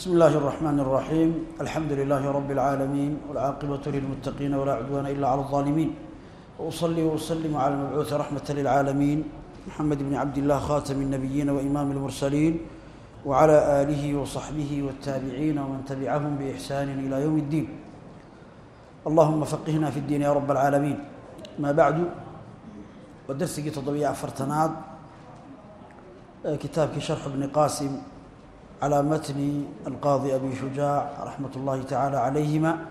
بسم الله الرحمن الرحيم. الحمد لله رب العالمين والعاقبة للمتقين ولا عدوان إلا على الظالمين. وأصلي وأسلم على المبعوث رحمة للعالمين. محمد بن عبد الله خاتم النبيين وإمام المرسلين وعلى آله وصحبه والتابعين ومن تبعهم بإحسان إلى يوم الدين. اللهم فقهنا في الدين يا رب العالمين. ما بعد ودرسك تضبيع فرتناد كتابك شرح ابن قاسم. على متن القاضي أبي شجاع رحمة الله تعالى عليهما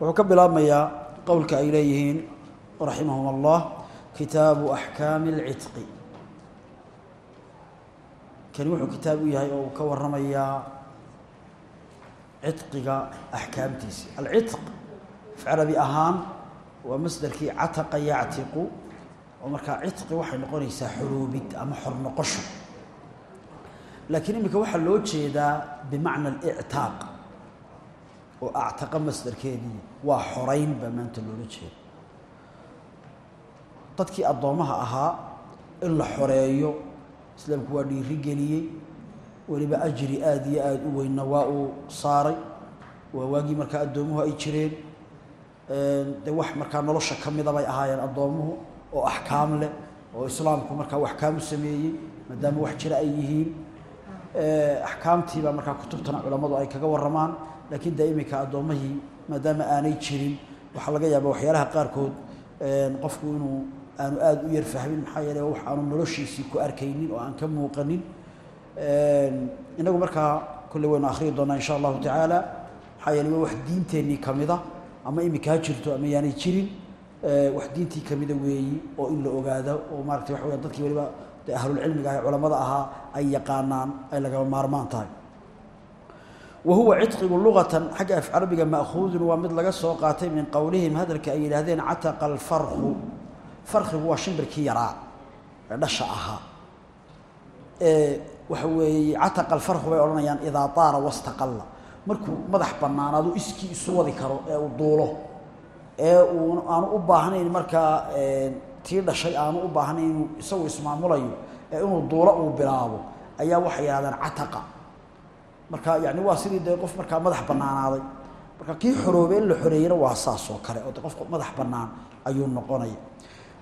وحكب الأمية قولك إليهين رحمهم الله كتاب أحكام العتق كان يوحو كتاب يهي أو كورميا عتقك أحكام تيسي العتق في عربي أهان ومصدر كي عتق يعتق ومركا عتق وحي نقونيسا حروبت أما حر نقشو laakiin iminka waxaa loo jeedaa bimacna alictaaq oo actaqa masdarkeedii waa xorayn baa maanta loola dadkii addoommaha ahaa in la xoreeyo islaamku waa dhiiri geliyey weliba ajri aada iyo aada u weynna waa uu saaray waa waagii markaa addoomuhu ay jireen. Dee wax markaa nolosha ka mida ahaayeen addoomuhu oo axkaam leh oo islaamku markaa u axkaam u sameeyey maadaama wax jira ay yihiin axkaamtiibaa markaa kutubtana culammadu ay kaga warramaan laakiin dee iminka addoommahii maadaama aanay jirin waxaa laga yaaba waxyaalaha qaarkood qofku inuu aanu aada u yar fahmin maxaa yeele wax aanu noloshiisii ku arkaynin oo aan ka muuqanin. Inagu markaa kolley waynu akhriyi doonaa insha allahu tacaala maxaa yeele waa wax diinteennii ka mida ama iminka ha jirto ama yaanay jirin wax diintii kamida weeyi oo in la ogaado oo maarata waxa weya dadkii waliba de ahlulcilmiga ah culamada ahaa ay yaqaanaan ay lagama maarmaan tahay. Wa huwa ciqigu lugatan xagga af carabiga ma'khuudun waa mid laga soo qaatay min qowlihim hadalka ay yidhaahdeen cataqa alfarku farkigu waa shimbirkii yaraa ee dhasha ahaa. Waxa weeye cataqa alfarku bay odhanayaan idaa taara wastaqalla. Markuu madax bannaanaadu iskii isu wadi karo ee uu duulo ee uu aanu u baahnayn markaa tii dhashay aanu u baahnayn inuu isagu ismaamulayo ee inuu duulo uu bilaabo ayaa waxay yidhahdaan cataqa. Marka yani waa sidii dee qof markaa madax bannaanaaday. Marka kii xoroobe in la xoreeyena waa saas kale oo de qofka madax bannaan ayuu noqonaya.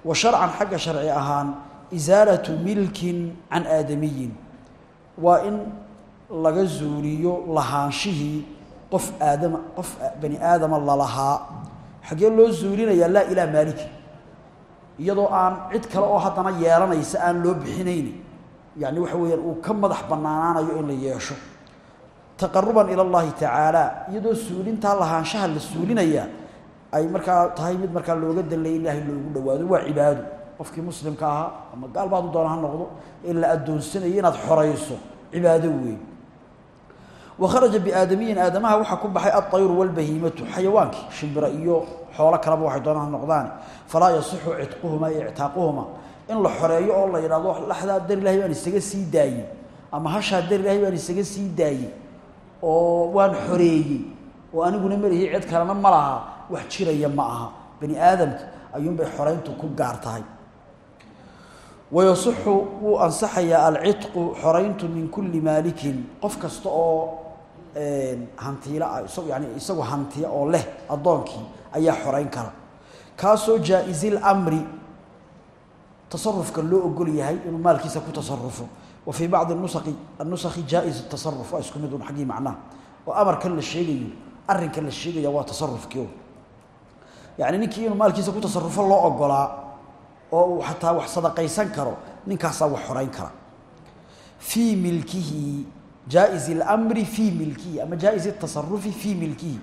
Wa sharcan xagga sharci ahaan isaalatu milkin can aadamiyin. Waa in laga zuuliyo lahaanshihii qof aadama qof bani aadama lalahaa xaggee loo zuulinayaa laa ilaa maaliki iyadoo aan cid kale oo haddana yeelanaysa aan loo bixinayni. Yani waxa weeyaan uu ka madax bannaanaanayo in la yeesho. Taqaruban ila allahi tacaala iyadoo suulintaa lahaanshaha la suulinayaa ay markaa tahay mid markaa looga dalay ilaahay loogu dhawaado waa cibaado qofkii muslimka ahaa ama gaal baadu doona ha noqdo in la addoonsanayo inaad xorayso cibaado weyn. Wa kharaja biaadamiyin aadamaha waxaa ku baxay alطayru walbahiimatu xayawaankii shimbira iyo xoolo kaleba waxay doonaan ha noqdaani falaa yasixu cidquhuma iyo in la xoreeyo oo la yidhahdo laxdaa dar ilahay baan isaga sii daayey ama hashaa dar ilahay baan isaga sii daayey oo waan xoreeyey oo aniguna malihi cid kalena ma laha wax jiraya ma aha. Bani aadamka ayuunbay xorayntu ku gaar tahay. Wuu ansaxayaa alcidqu xorayntu min kulli maalikin. Qof kasta oo hantiila ah isagu yani isagu hantiya oo leh addoonkii ayaa xorayn kara. Kaasoo jaa-izil amri tasarufka loo ogol yahay inuu maalkiisa ku tasarufo wa fii bacdi nusai anusakhi jaa-is tasaruf waa isku mid un xaggii macnaha. Oo amarkan la sheegayo arrinkan la sheegaya waa tasarufkii yacni ninkii inuu maalkiisa ku tasarufo loo ogolaa oo uu xataa wax sadaqaysan karo ninkaasaa wax xorayn kara. Fii milkihi jaa-is اlamri fii milkihi ama jaa-is tasarufi fii milkihi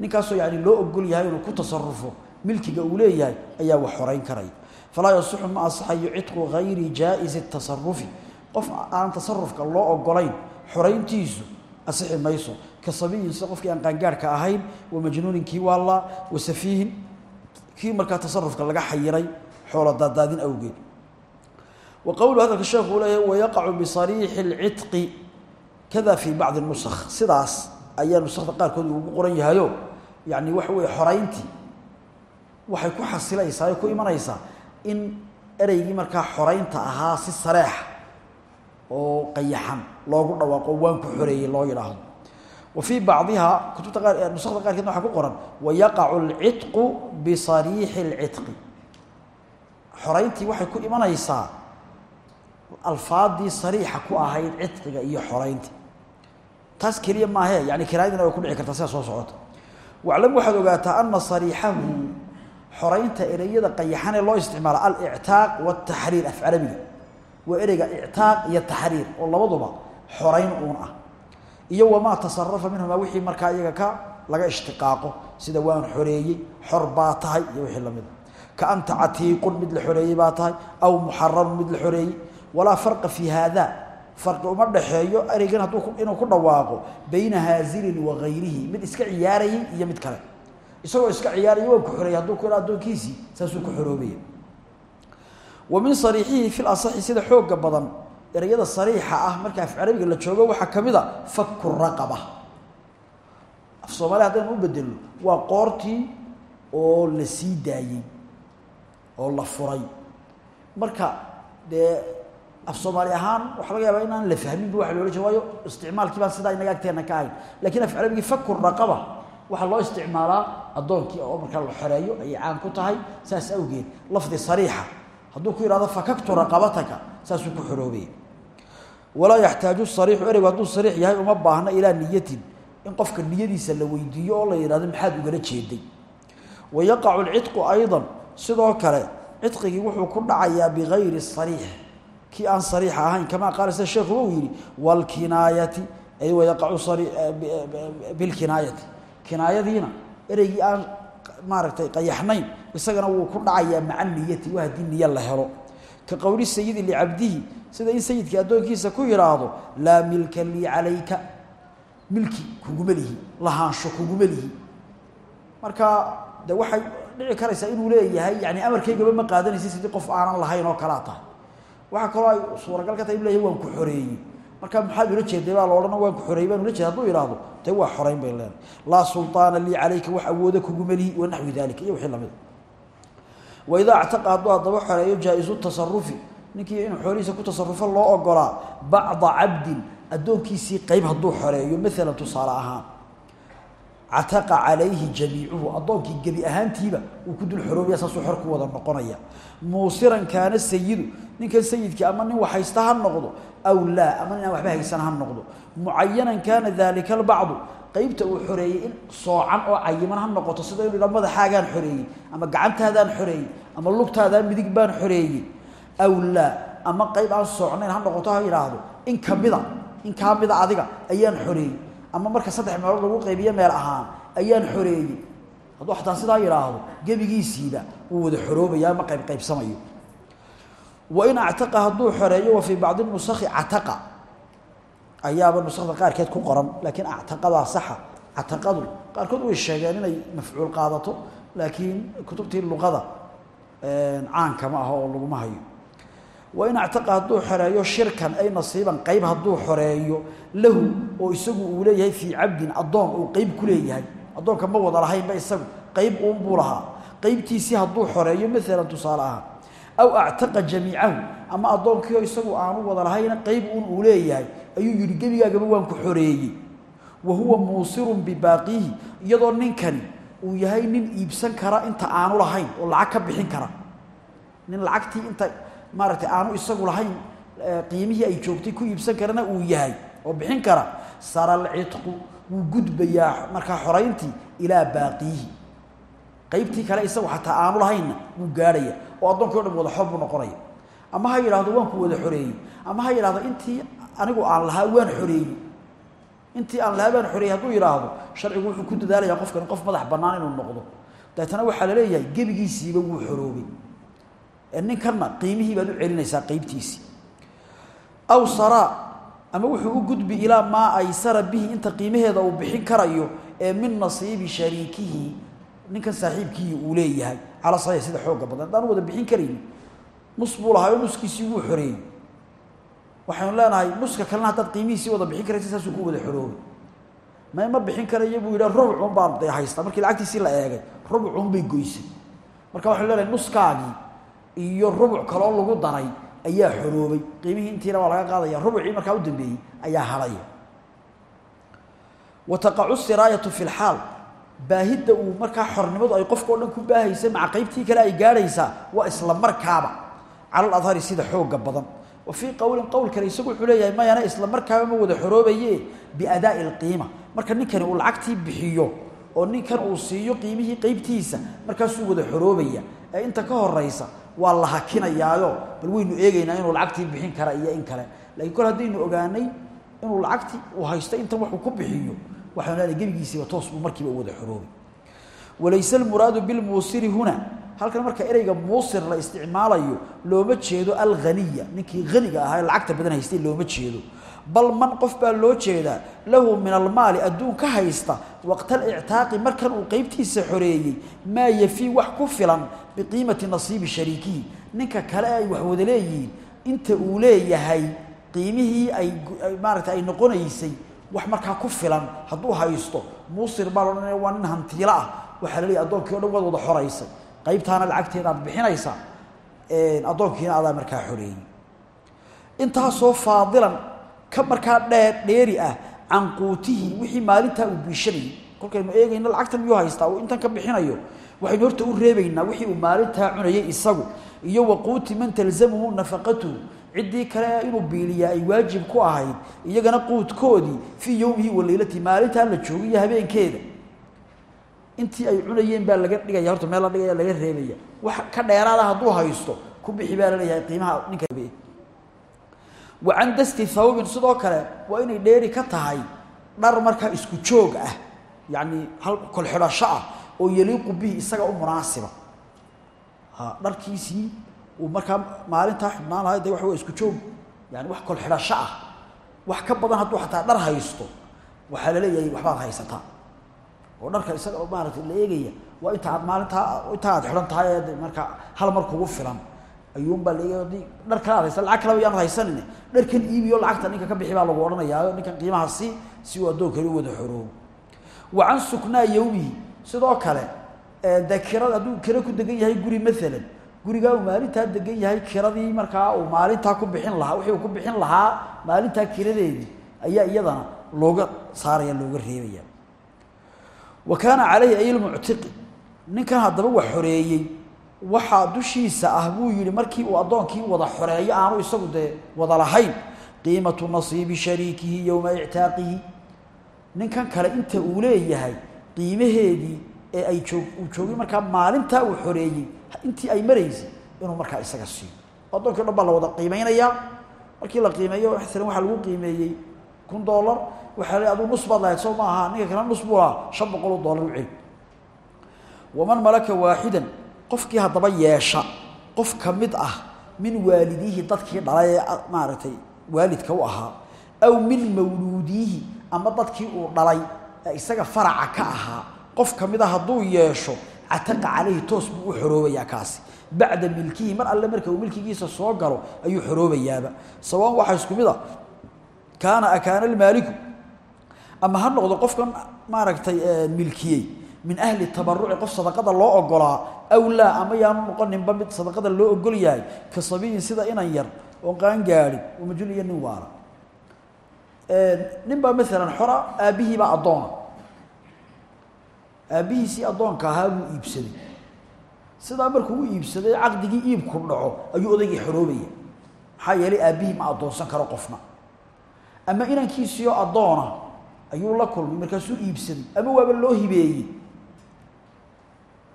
ninkaasoo yani loo ogol yahay inuu ku tasarufo milkiga uu leeyahay ayaa wax xorayn karaya falaa yasixu ma asaxayo cidqu gayri jaa-is tasarufi qof aan tasarufka loo ogolayn xorayntiisu asixi mayso. Ka qofkii aan qaangaarhka ahayn wa majnuunin kii waallaa wa safiihin kii markaa tasarufka laga xayiray xoolo daadaadin awgeed. Wa hadalka sheekhu uu leeyahay wayaqacu bisariixi اlcidqi kada fii bacdi nusakh sidaas ayaa nusakda qaarkood ugu qoran yahayo yani waxa weeye xorayntii waxay ku xasilaysaa ay ku imanaysaa in ereygii markaa xoraynta ahaa si sareexa oo qayaxan loogu dhawaaqo waan ku xoreeyey loo yidhaahdo. Wa fii kutubta qaar nusakda qaarkeedna waxaa ku qoran wayaqacu alcitqu bisariixi اlcitqi xorayntii waxay ku imanaysaa alfaadii sariixa ku ahayd cidqiga iyo xoraynta taas keliya maahe yani kiraayadina way ku dhici kartaa sida soo socota. Waclam waxaad ogaataa ana sariixahu xoraynta ereyada qayaxanee loo isticmaalo alictaaq wataxriir af carabiga waa ereyga ictaaq iyo taxriir oo labaduba xorayn uun ah. Iyo wamaa tasarafa minhumaa wixii markaa iyaga ka laga ishtiqaaqo sida waan xoreeyey xor baa tahay iyo wixii lamida ka anta catiiqun mid la xoreeyey baa tahay aw muxararun mid la xoreeyey. Walaa farqa fii haada farqi uma dhaxeeyo ereygan hadduu inuu ku dhawaaqo bayna haazilin wa gayrihi mid iska ciyaarayey iyo mid kale. Isagoo iska ciyaaraya waan ku xoreeyey hadduu ku addoonkiisii saasuu ku xoroobaya. Wa min sariixihi fi lasaxi sida xooga badan ereyada sariixa ah marka af carabiga la joogo waxaa ka a faku raqaba. Af soomaaliya haddaynu u bedelno waa qoortii oo la sii daayey oo la furay. Marka af soomaali ahaan waxaa laga yaabaa inaan la fahminba waa loola waayo isticmaalkii baan sidaa inaga ka ahayn. Lakin af carabigii faku raqaba waxaa loo isticmaalaa addoonkii oo markaa la xoreeyo ayay caan ku tahay saas awgeed lafdi sariixa. Hadduu ku yihahdo fakaktu raqabataka saasuu ku xoroobaya walaa yaxtaaju sariixu ereygu hadduu sariix yahay uma baahna ilaa niyatin. In qofka niyadiisa la weydiiyo oo la yidhahdo maxaad ugala jeeday. Wa yaqacu alcidqu aydan. Sidoo kale cidqigii wuxuu ku dhacayaa bigayri sariix kii aan sariixa ahayn kamaa qaala sida sheekhuba uu yidhi waalkinaayati ay wayaqacu bilkinaayati kinaayadiina ereygii aan maaragtay qayaxnayn isagana wuu ku dhacayaa maca niyati waa haddii niyo la helo. Ka qowli sayidi licabdihi sida in sayidkii addoonkiisa ku yidhaahdo laa milka lii calayka. Milki kuguma marka de waxay dhici karaysaa inuu leeyahay yani amarkaygaba ma qaadanaysa sidii qof aanan lahayn oo kalaa tahay waxaa kaloo ay suuragal ka tahay inu leeyahay waan ku xoreeyey. Marka maxaad ula jeeday baa loodhana waan ku xoreeyey baan ula jeeda haduu ihahdo de waa xoreyn bay leedahay. Laa sulطaana lii calayka wax awooda kuguma lihi wa naxwi dalika iyo wixii la mid. Waidaa actaqa hadduu xoreeyo jaa-isu tasarufi ninkii inuu ku tasarufo loo ogolaa bacda cabdin addoonkiisii qeyb hadduu xoreeyo maalan tusaale ahaan cataqa calayhi jamiicuhu addoonkii gebi ahaantiiba uu ku dul xoroobaya saasuu xor ku wada noqonaya. Muusiran kaana sayidu ninkan sayidkii ama nin waxhaysta ha noqdo aw laa ama nin aan waxba haysan ha noqdo. Mucayanan kaana daalika albacdu qeybta uu xoreeyey in soocan oo cayiman ha noqoto sida inu idha madaxaagaan xoreeyey ama gacantaadaan xoreeyey ama lugtaadaan midig baan xoreeyey. Aw laa ama qeyb aan soocnayn ha noqoto ha yidhaahdo in kamida in kaa adiga ayaan xoreeyey ama marka saddex meelood lagu qaybiyo meel ahaan ayaan xoreeyey. Hadduu xataa sidaa yidhaahdo gebigiisiiba wuu wada xoroobaya ma qayb qaybsamayo. Wain actaqa hadduu xoreeyo wa fii bacdi nusakhi cataqa. Ayaaba nusakda qaarkeed ku qoran laakiin actaqadaa saxa. Cataqadu qaarkood way sheegeen inay mafcuul qaadato laakiin kutubtii luqada caanka ma aha oo laguma hayo wain actaqa hadduu xoreeyo shirkan ay nasiiban qeyb hadduu xoreeyo lahu oo isagu uu leeyahay fii cabdin addoon uu qeyb ku leeyahay. Addoonka ma wada lahaynba isagu qeyb uun buu lahaa. Qeybtiisii hadduu xoreeyo maalan tusaale ahaan aw actaqa jamiicahu ama addoonkiio isagu aanu wada lahayna qeyb uun uu leeyahay ayuu yidhi gebigaagaba waan ku xoreeyey. Wa huwa muusirun bibaaqiihi iyadoo ninkani uu yahay nin iibsan kara inta aanu lahayn oo lacag ka bixin kara maaragtay aanu isagu lahayn qiimihii ay joogtay ku iibsan karana uu yahay oo bixin kara sara alcidqu wuu gudbayaa markaa xorayntii ilaa baaqiihi. Qaybtii kale isagu xataa aanu lahaynna wuu gaadhaya oo addoonkii o dhan wada xor buu noqonaya. Ama ha yidhahdo waan ku wada xoreeyey ama ha yidhahdo intii anigu aan lahaa waan xoreeyey intii aan lahaa baan xoreeyey hadduu yidhaahdo sharcigu wuxuu ku dadaalayaa qofkani qof madax bannaan inuu noqdo. Dabeetana waxaa la leeyahay gebigiisiiba wuu xoroobay ninkanna qiimihii baad u celinaysaa qeybtiisii aw saraa ama wuxuu u gudbi ilaa maa aysara bihi inta qiimaheeda uu bixin karayo ee min nasiibi shariikihi ninkan saaxiibkiii uu leeyahay. Cala saxiix sida xooga badan. Haddaan wada bixin karayni nus buu nuskiisii wuu xoreeyey waxaynu leenahay nuska kalena haddaad qiimihiisii wada bixin karaysa saasuu ku wada xoroobay ma ma bixin karayo buu yidhaha rubcun baan haystaa. Markii lacagtiisii la eegay rubcun bay goysay. Marka waxaynu leenahay nuskaagii iyo rubuc kaloo lagu daray ayaa xoroobay. Qiimihii intiina waa laga qaadaya rubucii markaa u dambeeyey ayaa halaya. Wa taqacu siraayatu fi lxaal baahidda uu markaa xornimadu ay qofka dhan ku baahaysa maca qaybtii kale ay gaadhaysaa waa isla markaaba cala aladhari sida xooga badan. Wa fii qowlin qowl kale isagu wuxuu leeyahay mayana isla markaaba ma wada xoroobaye biadaa'i alqiima. Marka ninkani uu lacagtii bixiyo oo ninkan uu siiyo qiimihii qeybtiisa markaasuu wada xoroobaya. Ee inta ka horaysa waa la hakinayaayo bal waynu eegaynaa inuu lacagtii bixin kara iyo in kale. Laakiin kol haddaynu ogaanay inuu lacagtii uu haysto intan waxuu ku bixiyo waxaanu leenahay gebigiisiiba toos buu markiiba u wada xoroobay walayse almuraadu bilmuusiri huna halkan marka ereyga muusir la isticmaalayo looma jeedo alghaniya. Ninkii haniga ahaa lacagta badan haystay looma jeedo bal man qof baa loo jeedaa lahu min almaali adduun ka haysta waqtalictaaqi markan uu qeybtiisa xoreeyey maa yafii wax ku filan biqiimati nasiibi shariikihi ninka kale ay wax wada leeyihiin inta uu leeyahay qiimihii ay maarata ay noqonaysay wax markaa ku filan hadduu haysto muusir baa loodhanaya waa nin hantiilo ah. Waxaa la leeyahy addoonkii o dhan waad wada xoraysay qaybtaana lacagteeda aad bixinaysaa. Addoonkiina adaa markaa xoreeyey. Intaasoo faadilan ka markaa dhee dheeri ah can quutihi wixii maalintaa uu biishanayay. Kolkaynu eegayno lacagtan miyuu haystaa? Uu intan ka bixinayo? Waxaynu horta u reebaynaa wixii uu maalintaa cunayay isagu. Iyo waquuti man talzamuhu nafaqatuhu ciddii kale inuu biiliyaa ay waajib ku ahayd. Iyagana quudkoodii fii yowmihi wa leylatihi maalintaa la joogo iyo habeenkeeda. Intii ay cunayeen baa laga dhigaya horta meel la dhigaya laga reebaya. Wax ka dheeraada hadduu haysto ku bixi baa la leeyahay qiimaha ninka wa can dasti thawbin sidoo kale waa inay dheeri ka isku joog ah yacni hal kolxidhasho ah oo yaliiqu bihi isaga u munaasiba. Ha dharkiisii uu markaa maalintaa xubnaan lahay de waxa wa isku joog yani wax kolxidhasho ah. Wax ka badan hadduu xataa dhar haysto waxaa la leeyahay waxbaad haysataa. Oo dharka isaga oo maaragtay la waa inta aad maalintaa intaa aad xidhan tahay hal mar kugu filan ayuunbaa haddii dhar kale aad haysa lacag kaleba yaan haysanin dharkan iibiyo lacagta ninka ka bixi baa lagu odhanayaa ninkan qiimaha si si uu addoonkani u wada xoroobo wa suknaa yowmihi sidoo kale kirada hadduu kiro ku degan yahay guri maalan gurigaa uu maalintaa degan yahay kiradii markaa uu maalintaa ku bixin lahaa wixii uu ku bixin lahaa maalintaa kiradeedii ayaa iyadana looga saaraya looga reebaya. Wa kaana calayhi ay lmuctiqi ninkan haddaba wax xoreeyey waxaa dushiisa ah buu yihi markii uu addoonkii wada xoreeyo aanu isagu dee wada lahayn. Qiimatu nasiibi shariikihi yowma ictaaqihi. Ninkan kale inta uu leeyahay qiimaheedii ee ay uu joogay markaa maalintaa uu xoreeyey intii ay maraysay inuu markaa isaga siiyo. Addoonkii o la wada qiimeynayaa markii la qiimeeyo masalan waxaa lagu qiimeeyey kun dollar. Waxaa le aduu nus lahayd soo ma aha ninka kale nus buu lahaa shan boqol oo dollar u celi waman malaka waaxidan qofkii haddaba yeesha qof ka mid ah min waalidiihi dadkii dhalay ee maaragtay waalidka u ahaa aw min mawluudiihi ama dadkii uu dhalay isaga faraca ka ahaa qof ka a hadduu yeesho cataqa calayhi toos buu u xoroobayaa kaasi. Bacda milkihi mar alle marka uu milkigiisa soo galo ayuu xoroobayaaba. Sawaan waxaa isku mid a kaana akaana almaaliku ama ha noqdo qofkan maaragtay milkiyey min ahli tabaruci qof sadaqada loo ogolaa aw laa ama yaanu noqoninba mid sadaqada loo ogol yahay ka sabiyin sida inan yar oon qaan gaadhin oo majul iyo nin waala nin baa maalan xora aabbihiibaa addoona. Aabbihiisii addoonka ahaa buu iibsaday. Sidaa markuu u iibsaday caqdigii iibku dhaco ayuu odaygii xoroobaya. Maxaa yeelay aabbihii ma addoonsan karo qofna. Ama inankiisiioo addoona ayuu la kulmay markaasuu iibsaday. Ama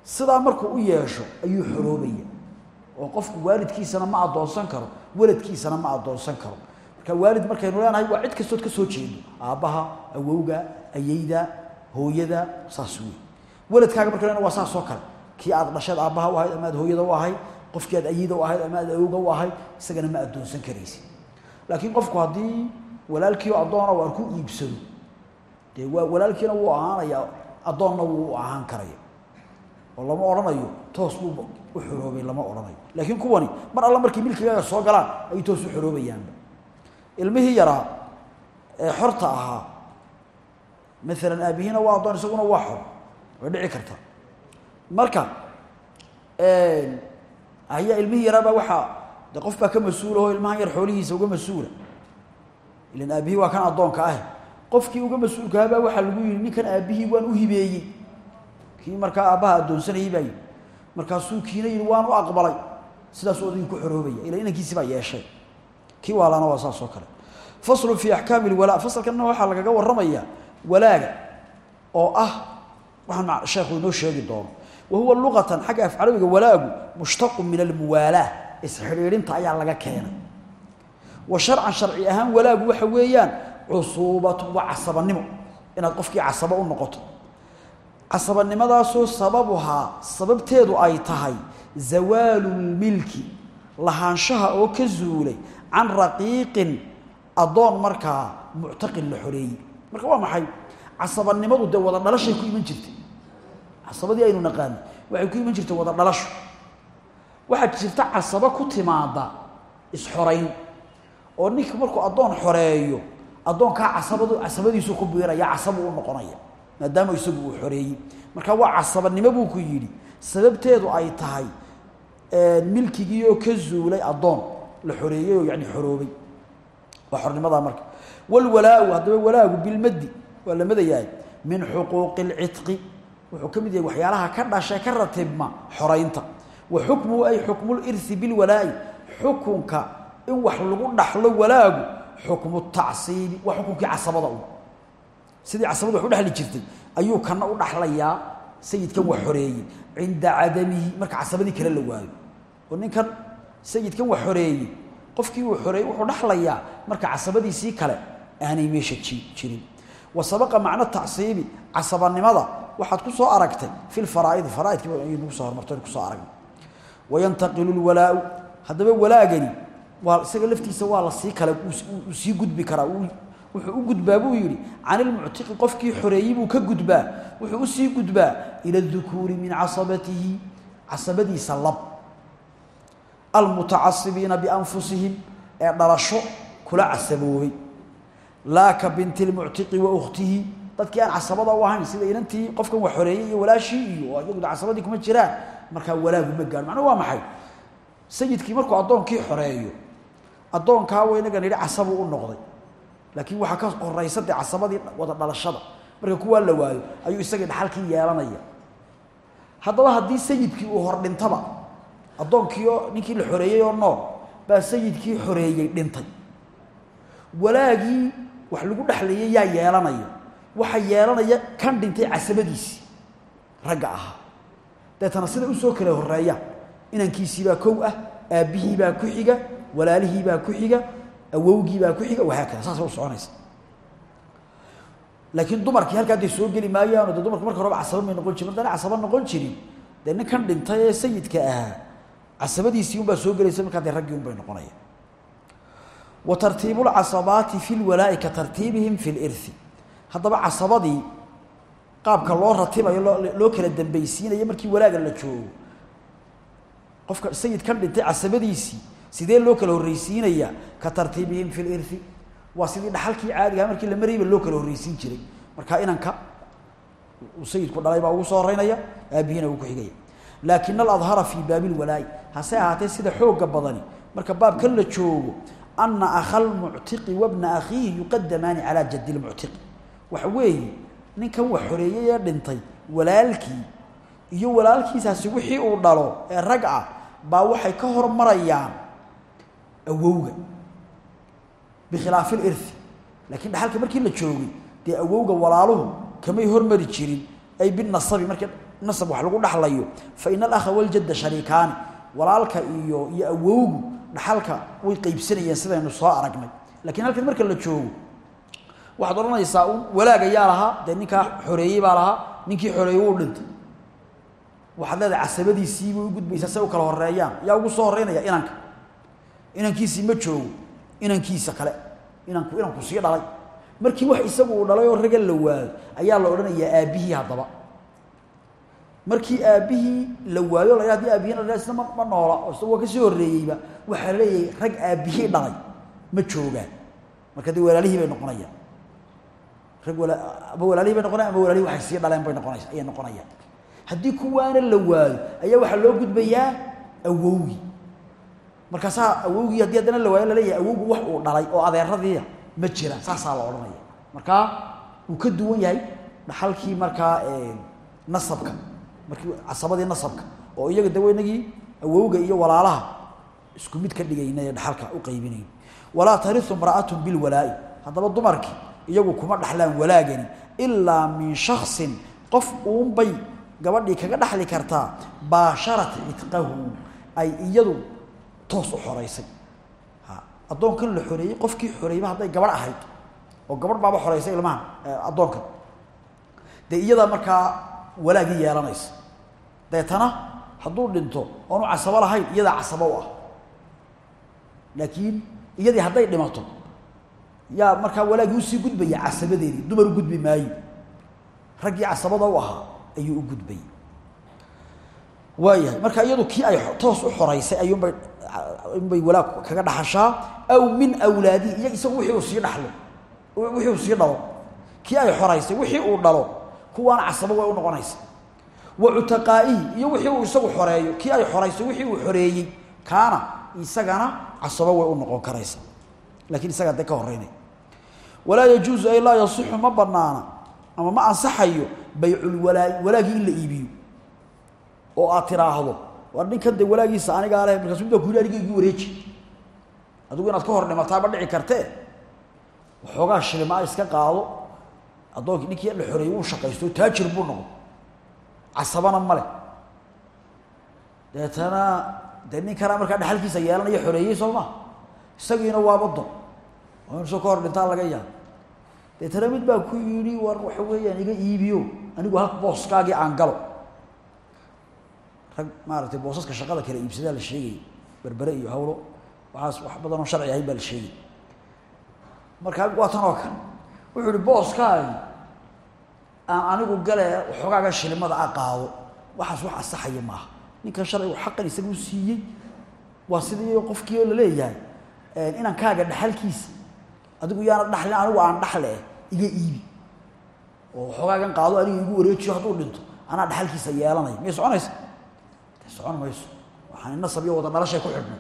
sidaa markuu u yeesho ayuu xoroobaya oo qofku waalidkiisana ma addoonsan karo waladkiisana ma addoonsan karo. Marka waalid markaynu leenahay waa cid kastood ka soo jeedo. Aabbaha awowga ayeyda hooyada saas wey waladkaaga marka lena waa saas kale. Kii aad dhasheed aabbaha u ahayd ama aad hooyada u ahayd qofkii aad ayida u ahayd ama aad awowga u ahayd isagana ma addoonsan karaysid. Laakiin qofku haddii walaalkii oo addoona waar ku iibsado dee walaalkiina wuu ahaanayaa addoonna wuu ahaan karaya oo lama odhanayo toos buu u xoroobay lama odhanayo. Laakiin kuwani mar alla markay milkigaaga soo galaan ayay toos u xoroobayaanba. Ilmihii yaraa ee xorta ahaa maalan aabihiina waa addoon isaguna waa xor way dhici karta. Marka ayaa ilmihii yaraabaa waxaa de qof baa ka mas'uulaho ilmahan yar xoolihiisa uga mas'uula. Ilan aabihii waa kan addoonka ah. Qofkii uga mas'uulkahabaa waxaa lagu yidhi ninkan aabbihii waan u hibeeyey kii markaa aabbaha addoonsanayay baa yidhi markaasuu kiina yidhi waan u aqbalay. Sidaasuu odagii ku xoroobaya ila inankiisi baa yeeshay. Kii waalana waa saas oo kale. Faslun fii axkaami lwalaa fasalkanna waxaa lagaga warramayaa walaaga oo ah waxaan sheekhu inoo sheegi doono. Wa huwa luqatan xagga af carabiga walaagu mushtaqu min almuwaalaa isxidhiidhinta ayaa laga keenay. Wa sharcan sharci ahaan walaagu waxa weeyaan cusuubatu waa casabanimo inaad qofkii casabo u noqoto casabanimadaasoo sababuhaa sababteedu ay tahay zawaalu lmilki lahaanshaha oo ka zuulay can raqiiqin addoon markaa muctaqin la xoreeyey. Marka waa maxay? Casabanimadu dee wada dhalashay ku iman jirtay. Casabadii aynu naqaani waxay ku iman jirtay wada dhalasho waxaa jirta casabo ku timaada isxorayn oo ninka markuu addoon xoreeyo addoonkaa casabadu casabadiisu ku biiraya casabu u noqonaya maadaama isagu uu xoreeyey. Marka waa casabanimo buu ku yidhi sababteedu ay tahay milkigii oo ka zuulay addoon la xoreeyey oo yani xoroobay. Waa xornimadaa marka. Walwalaau haddaba walaagu bilmaddi waa la madayahay. Min xuquuqi اlcitqi wuxuu ka mid yahay waxyaalaha ka dhashay ka ratibma xoraynta wa xukmuhu ay xukmu lirhi bilwalaa'i xukunka in wax lagu dhaxlo walaagu xukmu tacsiibi waa xukunkii casabada u sidii casabadu wax u dhexli jirtay ayuu kana u dhaxlayaa sayidkan wax xoreeyey. Cinda cadamihi marka casabadii kale la waayo. Oo ninkan sayidkan wax xoreeyey. Qofkii uu xoreeyey wuxuu dhaxlayaa marka casabadiisii kale aanay meesha jirin. Wa sabaqa macno tacsiibi casabanimada. Waxaad ku soo aragtay fi lfaraa'idi faraaidkii ayaynu ku soo hormartay ku soo aragnay wayantaqilu lwalaau haddaba walaagani waa isaga laftiisa waa la sii kale uu sii gudbi karaa wuxuu u gudbaa buu yidhi can ilmuctiqi qofkii xoreeyey buu ka gudbaa wuxuu u sii gudbaa ila adukuuri min casabatihi casabadiisa lab almutacasibiina bianfusihim ee dhalasho kula casaboobay. Laa ka binti lmuctiqi wa ukhtihi. Dadkii aan casabada u ahayn sida inantii qofkan wax xoreeyey iyo walaashii iyo iyagu casabadii kuma jiraan markaa walaagu ma gaadho macnuu waa maxay? Sayidkii markuu addoonkii xoreeyo addoonkaa wa inagan yidhi casabuu u noqday laakiin waxaa ka horaysa dee casabadii wada dhalashada. Marka kuwaa la waayo ayuu isagii dhaxalkii yeelanaya. Haddaba haddii sayidkii uu hor dhintaba addoonkii oo ninkii la xoreeyey oo nool baa sayidkii xoreeyey dhintay. Walaagii wax lagu dhexlayay yaa yeelanaya. Waxa yeelanaya kan dhintay casabadiisii ragga ahaa. Deetana sida u soo kala horreeya inankiisiibaa kow ah aabbihiibaa ku xiga walaalihiibaa ku xiga awowgiibaa ku xiga wahaakada saasay u soconaysa. Laakiin dumarkii halkaa day soo geli maayaano dee dumarku marka horeba casaba may noqon jirin haddana casaba noqon jirin dee ninkan dhintay ee sayidka ahaa casabadiisii unbaa soo gelaysa markaa dee raggii unbay noqonaya wa tartiibu lcasabaati fi lwalaa'i ka tartiibihim fi lirhi haddaba casabadii qaabka loo ratibayo loo kala dambaysiinayo markii walaaga la joogo qofka sayidkan dhintay casabadiisii sidee loo kala horreysiinayaa ka tartiibihim fi lirhi waa sidii dhaxalkii caadigaha markii la marayba loo kala horreysiin jiray. Markaa inanka uu sayidku dhalay baa ugu soo horeynaya aabihiina uu ku xigaya. Laakin aladhara fii baabi lwalaa'i hase ahaatee sida xooga badani. Marka baabkan la joogo ana akha lmuctiqi wabna akhiihi yuqadamaani calaa jaddi lmuctiqi waxa weeye ninkan wax xoreeyey ee dhintay walaalkii iyo walaalkiisaasi wixii uu dhalo ee rag ah baa waxay ka hormarayaan awowga bikhilaafi lirhi laakiin dhaxalka markii la joogay dee awowga walaaluhu kamay hormari jirin ay binasabi markii nasab wax lagu dhaxlayo fa ina alakha waljadda shariikaani walaalka iyo iyo awowgu dhaxalka way qaybsanayeen sidaynu soo aragnay. Lakiin halkan marka la joogo waxaad odhanaysaa un walaag ayaa lahaa dee ninkaa xoreeyey baa lahaa ninkii xoreeyey wuu dhintay. Waxaad leedahay casabadiisiibay u gudbaysaa say u kala horeeyaan yaa ugu soo horeynaya inanka inankiisii ma joogo inankiisa kale inanku inanku sii dhalay. Markii wax isagu uu dhalay oo raga la waayo ayaa la odhanayaa aabbihii haddaba. Markii aabbihii la waayo la haddii aabihiin la isna ma noola oo waa ka sii horreeyeyba waxaa leeyahay rag aabbihii dhalay ma joogaan. Marka dee walaalihii bay noqonayaan. Rag wala ama walaalihii bay noqonayan ama walaalihii waxay sii dhaleen bay noqonaysa ayay noqonayaan. Haddii kuwaana la waayo ayaa waxaa loo gudbayaa awowgii markaasaa awowgii haddii haddana la waayo la leeyahay awowgu wax uu dhalay oo adeeradiia ma jiraan saasaa la odhanaya. Markaa uu ka duwan yahay dhaxalkii markaa nasabka markii casabadii nasabka oo iyaga daweynagii awowga iyo walaalaha isku mid ka dhigayna dhaxalka u qaybinayn walaa tariu imra'atu bilwalaa'i haddaba dumarkii iyagu kuma dhaxlaan walaagani ilaa min shaksin qof uunbay gabadhii kaga dhaxli kartaa baasharat cidqahu ay iyadu toos u xoraysay addoonkan la xoreeyey qofkii xoreeyba hadday gabadh ahayd oo gabadh baaba xoreysay ilmahan addoonkan. Dee iyadaa markaa walaagii yeelanaysa. Deetana hadduu dhinto oonu casabo lahayn iyadaa casabo u ah. Laakiin iyadii hadday dhimato yaa markaa walaagii u sii gudbaya casabadeedii dumar u gudbi maayo. Raggii casabada u ahaa ayuu u gudbayay waayahay. Marka iyadu kii ay toos u xoraysay ayuunbay inbay walaag kaga dhaxashaa aw min awlaadihi iyo isagu wixii uu sii dhalo wixii uu sii dhalo. Kii ay xoraysay wixii uu dhalo kuwaana casabo way u noqonaysa wa cutaqaa'ihi iyo wixii uu isagu xoreeyo. Kii ay xoraysay wixii uu xoreeyey kaana isagana casabo way u noqon karaysa lakiin isagaa dee ka horeynaya walaa yajuusu ay laa yasixu ma banaana ama ma ansaxayo bayculwalaa'i walaagii la iibiyo oo aad tiraahdo. War ninkan dee walaagiisa anigaa leh markaas midbaa ku yidhi aniga igu wareeji. Adigu inaad ka hor dhimataaba dhici kartee waxoogaa shilimaa iska qaado. Addoonkii ninkii la xoreeyey uu shaqaysto taajir buu noqdo casabana male deetana dee ninkana markaa dhexalkiisa yeelanaya xoreeyey soo ma? Isagiina waaba oo in soo ka hor laga yaabo deetana mid baa ku yidhi war waxa weeyaan iga iibiyo. Anigu halka booskaagii aan galo rag maaragtay boosaska shaqada kale iibsadaa la sheegayay berbere iyo hawlo waxaas wax badanoo sharci ahayn baa la sheegay. Markaa waa tan oo kale wuxuu ihi booskaagi aan anigu gale waxoogaaga shilimada a qaado. Waxaas wax asaxaya maaha. Ninkan sharcigu xaqan isagu siiyey. Waa sidii qofkii oo la leeyahay inaan kaaga dhaxalkiisa adigu yaana dhaxlin anigu aan dhaxle iga iibi. Oo waxoogaagan qaado aniga igu wareejiyo hadduu dhinto. Anaa dhaxalkiisa yeelanaya miyay soconaysa socon mayso. Waxaan nasab iyo wada dhalashay ku xidhnay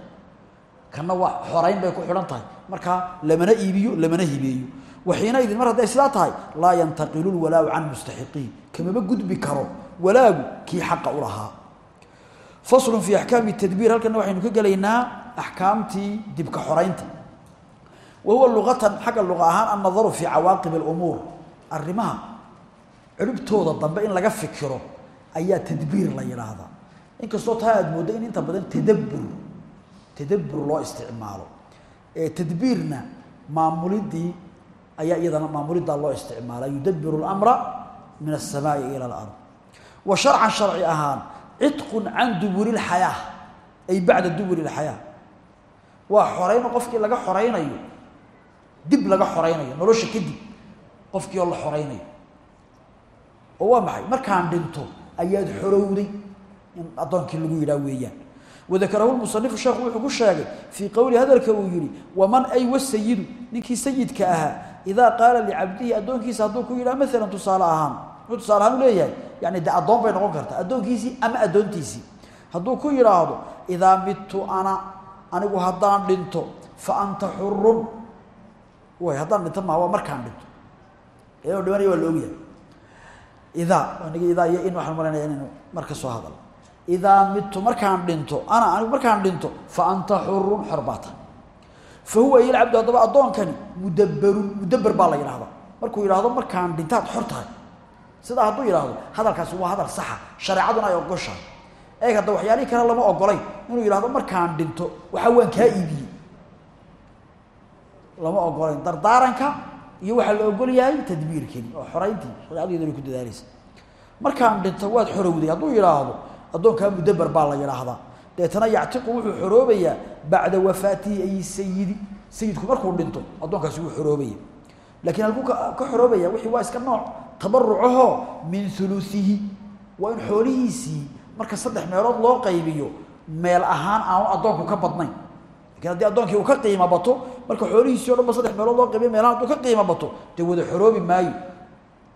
kanna waa xorayn bay ku xidhan tahay. Markaa lamana iibiyo lamana hibeeyo. Waxiina idin mar hadday sidaa tahay laa yantaqilu lwalaau can mustaxiqiin. Kamama gudbi karo walaagu kii xaqa u lahaa. Faslun fii axkaami tadbiir halkana waxaynu ka gelaynaa axkaamtii dibka xoraynta. Wa huwa luqatan xagga luqa ahaan annadaru fii cawaaqib alumuur. Arrimaha ciribtooda dambe in laga fikiro ayaa tadbiir la yidhaahdaa inkastoo taa aad mooddo in inta badan tadabbur tadabbur loo isticmaalo ee tadbiirna maamulidii ayaa iyadana maamuliddaa loo isticmaala yudabiru اlamra min الsamaai ila اlard wa sharcan sharci ahaan cidqu can duburi اlxayaa ay bacda duburi اlxayaa waa xorayno qofkii laga xoraynayo dib laga xoraynayo nolosha kadib qofkii oo la xoraynayo oo waa maxay markaan dhinto ayaad xorowday in addoonkii lagu yidhaah weeyaan. Wadakarahu lmusanifu sheekhu wuxuu ku sheegay fii qowli hadalka uu yihi waman ay wasayidu ninkii sayidka ahaa idaa qaala licabdihi addoonkiisa hadduu ku yidhaha maalan tusaale ahaan muxuu tusaale ahaan u leeyahay yani de addoon bay noqon kartaa addoonkiisii ama addoontiisii. Hadduu ku yidhaahdo idaa midtu ana anigu haddaan dhinto fa anta xurun way haddaan dhinto maa waa markaan dhinto. Dhimanaya waa la ogyahay. Idaa aniga idaa iyo in waxaan malanaya inaynu mar ka soo hadal idaa midtu markaan dhinto ana anigu markaan dhinto fa anta xurun xor baa tahay fa huwa ilcabdu haddaba addoonkani mudabberun mudabber baa la yidhahdaa markuu yidhaahdo markaan dhintaad xor tahay sidaa hadduu yidhaahdo hadalkaasi waa hadal saxa shareecaduna ay ogoshahay eeg hadda waxyaalihii kale lama ogolayn inuu yidhahdo markaan dhinto waxa waan kaa iibiyey lama ogolayn dardaaranka iyo waxaa la ogol yahay tadbiirkani oo xorayntii shareecadu iyadana ku dadaalaysa markaan dhinto waad xorowday hadduu yidhaahdo addoonkaa mudabber baa la yidhaahdaa. Deetana yactiqu wuxuu xoroobayaa bacda wafaatihi ay sayidi sayidku markuu dhinto addoonkaasi wuu xoroobaya laakiin halkuu ka xoroobaya wixii waa iska nooc. Tabarucahoo min uluihi waa in xoolihiisii marka saddex meelood loo qaybiyo meel ahaan aanu addoonku ka badnayn. Lakin haddii addoonkii uu ka qiimo bato marka xoolihiisii o dhan saddex meelood loo qaybiyo meelahaan hadduu ka qiimo bato dee wada xoroobi maayo.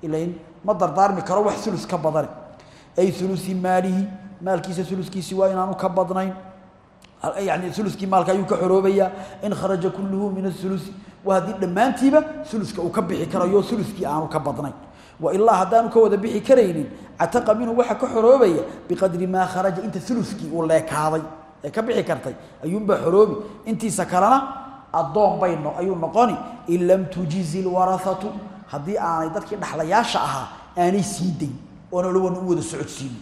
Ilain ma dardaarmi karo wax ulus ka badane ay ulusi maalihi? Maalkiisa uluskiisii waa inaanu ka badnayn. Yani ulukii maalka ayuu ka xoroobaya in kharaja kulluhu min aulusi waa haddii dhammaantiiba uluka uu ka bixi karayo ulukii aanu ka badnayn. Wailaa haddaanu ka wada bixi karaynin cataqa minhu waxa ka xoroobaya biqadri maa kharaja inta ulukii uu leekaaday ee ka bixi kartay ayuunbaa xoroobi. Intiisa kalena addoon bay ayuu noqoni in lam tujizi lwaraatu haddii aanay dadkii dhaxlayaasha oona lawan u wada socodsiinin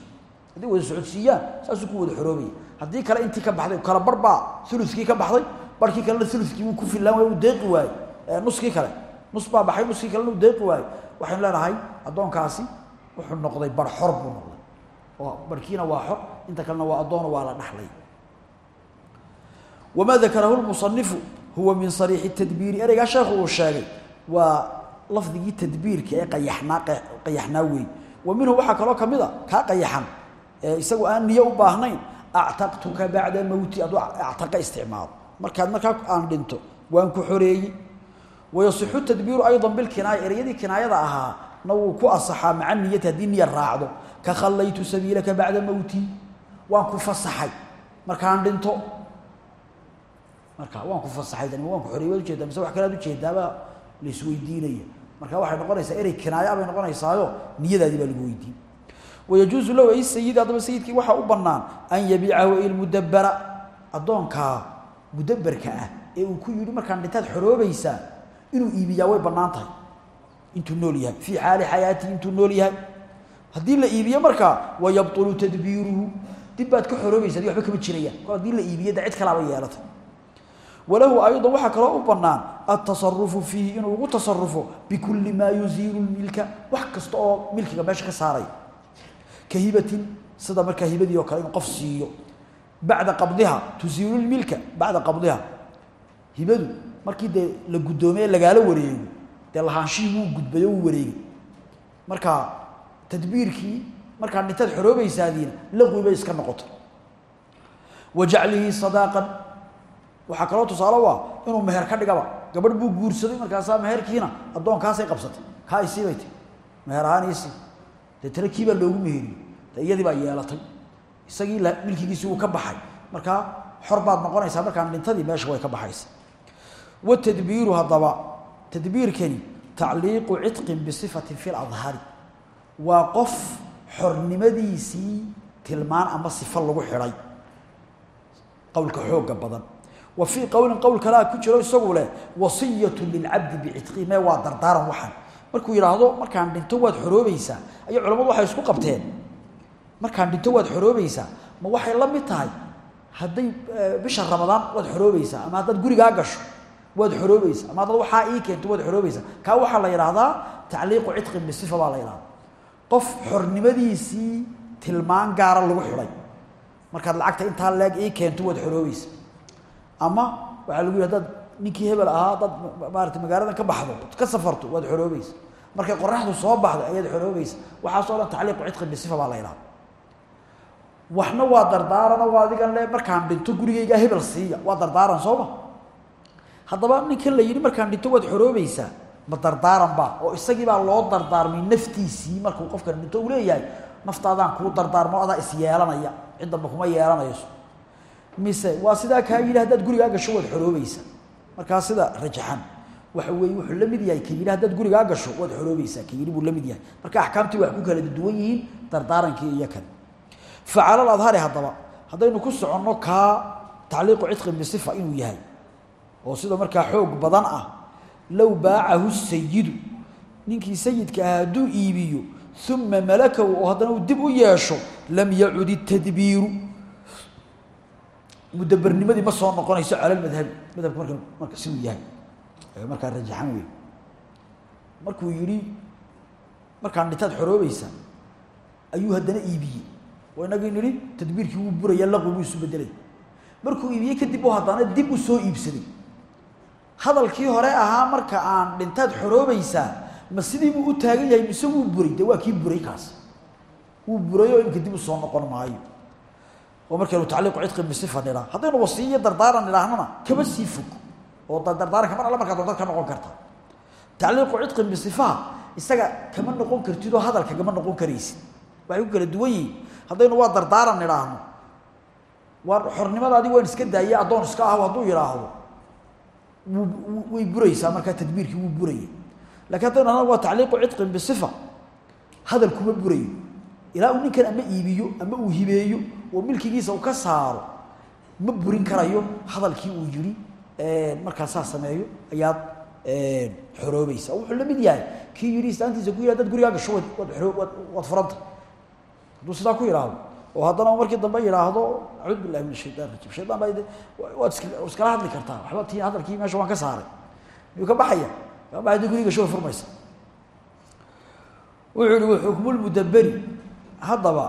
hadday wada socodsiiyaan saasuu ku wada xoroobaya haddii kale intii ka baxday kala bar baa ulukii ka baxday barkii kalena ulukii wuu ku filaan waay uu deeqi waayo nuskii kale nus baa baxay nuskii kalena uu deeqi waayo waxaynu leenahay addoonkaasi wuxuu noqday bar xor buu noqday. Oo barkiina waa xor inta kalena waa addoono waa la dhaxlay. Wamaa dakarahu lmusanifu huwa min sariixi tadbiiri. Ereygaa sheekhu uu sheegay waa lafdigii tadbiirka ee qayaxnaa qayaxnaa weey wa minhu waxaa kaloo ka mid a kaa qayaxan. Ee isagu aan niyo u baahnayn actaqtuka bacda mowti aduu actaqa isticmaalo. Markaad markaa aan dhinto waan ku xoreeyey wayasixu tadbiiru ayda bilkinaaya ereyadii kinaayada ahaa na wuu ku asaxaa maca niyati haddii niya raacdo. Ka khallaytu sabiilaka bacda mowti waan ku fasaxay. Markaan dhinto marka waan ku fasaxay dan waan ku xoreeyey waad u jeedaa mise wax kale ad ujeedaaba la isweydiinaya marka waxay noqonaysaa erey kinaaya bay noqonaysaayo niyadaadii baa lagu weydiin. Wayajuusu lahu ay sayidi haddaba sayidkii waxaa u bannaan an yabiicahu ilmudabbara addoonkaa mudabberka ah ee uu ku yidhi markaan dhintaad xoroobaysaa inuu iibiyaa way bannaan tahay. Intuu nool yahay fii xaali xayaatihi intuu nool yahay. Haddii la iibiyo markaa wayabطulu tadbiiruhu dib baad ka xoroobaysa adi waba kama jirayaan kol haddii la iibiyo de cid kalaaba yeelatay walahu ayada waxaa kaloo u banaan atasarufu fiihi inuu ugu tasarufo bikulli maa yusiiru milka wax kasta oo milkiga meesha ka saaraya ka hibatin sida markaa hibadii oo kale inuu qof siiyo. Bacda qabdiha tusiiru lmilka bacda qabdiha. Hibadu markii dee la guddoomaye lagaala wareego dee lahaanshihii wuu gudbayo wuu wareegay. Markaa tadbiirkii markaa dhintaad xoroobaysaadiina laqwi bay iska noqoto. Wa jaclihi sadaaqan waxaa kaloo tusaale u ah inuu meher ka dhigaba. Gabadh buu guursaday markaasaa meherkiina addoonkaasay qabsatay. Kaa isii bay tahy meher loogu meheriyey. Dee iyadii baa yeelatay. Isagii milkigiisii wuu ka baxay. Markaa xor baad markaan dhintadii meesha way ka baxaysa. Watadbiiru haddaba tadbiirkani tacliiqu cidqin bisifatin fi ladhari waa qof xornimadiisii tilmaan ama sifo lagu xidhay qowlka xooga badan wa fii qowlin qowl kalea ku jiro isagu leh wasiyatu lilcabdi bicitqi mee waa dardaaran waxaan. Markuu yidhaahdo markaan dhinto waad xoroobaysaa. Aya culamadu waxay isku qabteen. Markaan dhinto waad xoroobaysaa. Ma waxay la mid tahay? Hadday bisha ramadaan waad xoroobaysaa ama haddaad gurigaa gasho waad xoroobaysaa ama haddaad waxaa ii keento waad xoroobaysaa. Kaa waxaa la yidhaahdaa tacliiqu cidqin bisifa baa la yidhahdaa qof xornimadiisii tilmaan gaara lagu xidhay. Markaad lacagta intaa leeg ii keento waad xoroobaysa ama waxaa lagu yidhi hadaad ninkii hebel ahaa haddaad maarata magaaladan ka baxdo ka safarto waad xoroobaysa markay qoraxdu soo baxdo ayaad xoroobaysa waxaasoo dhan tacliiqu cidqin bisifa baa la yidhahda waxna waa dardaarano waa adigan le markaan dhinto gurigaygaa hebel siiya waa dardaaran sooma haddaba ninkan la yidhi markaan dhinto waad xoroobaysaa ma dardaaran baa? Oo isagii baa loo dardaarmay naftiisii markuu qofkan dhinto uu leeyahay naftaadaan kuu dardaarmo adaa is yeelanaya ciddamba kuma yeelanayso mise waa sidaa kaa yidhi haddaad gurigaa gasho waad xoroobaysaa. Markaa sida rajaxan. Waxa weeye wuxuu la mid yahay ka yidhi haddaad gurigaa gasho waad xoroobaysaa ka yidhi buu la mid yahay. Marka axkaamtii wax ku kala duwan yihiin dardaarankii iyo kan. Facala ladhari haddaba haddaynu ku soconno kaa tacliiqu cidqin bisifa inuu yahay oo sida markaa xoog badan ah low baacahu sayidu ninkii sayidka ah hadduu iibiyo uma malakahu oo haddana uu dib u yeesho lam yacud itadbiiru mudabernimadii ma soo noqonayso cala lmadhabi madhabka marka marka siduu yahay markaa rajaxan wey markuu yidhi markaan dhintaad xoroobaysaa ayuu haddana iibiyey. Oo inagii nidhi tadbiirkii wuu buraya laqwi buu isu bedelay markuu iibiyey kadib uu haddana dib u soo iibsaday. Hadalkii hore ahaa marka aan dhintaad xoroobaysaa ma sidii buu u taagan yahay mise wuu buray? Dee waa kii buray kaas. Wuu buray oo imika dib soo noqon maayo oo markaynu tacliiqu cidqin bisifa nidhaa haddaynu wasiiyo dardaaran nidhaahnana kama sii fog oo dardaaranka mar alle markaa doontaad ka noqon karta. Tacliiqu cidqin bisifaha isaga kama noqon kartid oo hadalka kama noqon karaysid. Waxay ku kala duwan yihiin. Haddaynu waa dardaaran nidhaahno. War xornimadaadii waan iska daayay addoon iska ah hadduu yidhaahdo way buraysaa markaa tadbiirkii wuu buraya laakiin haddaynu hadana waa tacliiqu cidqin bisifa hadal kuma burayo ilaa uu ninkan ama iibiyo ama uu hibeeyo oo milkigiisa uu ka saaro ma burin karayo hadalkii uu yihi markaa saa sameeyo ayaad xoroobaysa wuxuu la mid yahay kii yihi islaantiisa ku yidhah dad gurigaa gasho waad furanta. Hadduu sidaa ku yidhaahdo oo haddana markii dambe yidhaahdo acuudu billahi min ashaytan rajim shaytan baa waad iskala hadli kartaa. Waxba ti hadalkii meesha waan ka saaray. Miyuu ka baxaya? Ka baxay dad guriga gasho way furmaysa? Wuxuu yihi waxukmu lmudaberi haddaba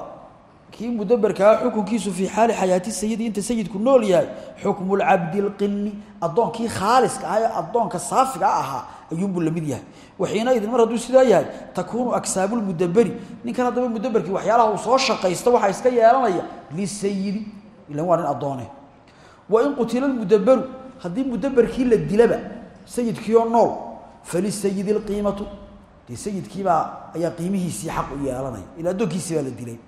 kii mudaberkaa xukunkiisu fii xaali xayaati sayidi inta sayidku nool yahay xukmu lcabdi lqini addoonkii khaaliska ah ee addoonka saafiga ahaa ayuunbuu la mid yahay. Waxiinaidin mar hadduu sidaa yahay takuunu aksaabu lmudaberi ninkan haddaba mudaberkii waxyaalaha uu soo shaqaysta waxaa iska yeelanaya lisayidi ilan waa nin addoone. Wain qutila lmudaberu haddii mudaberkii la dilaba sayidkiioo nool falisayidi lqiimatu dee sayidkiibaa ayaa qiimihiisii xaq u yeelanaya ila addoonkiisii la dilay.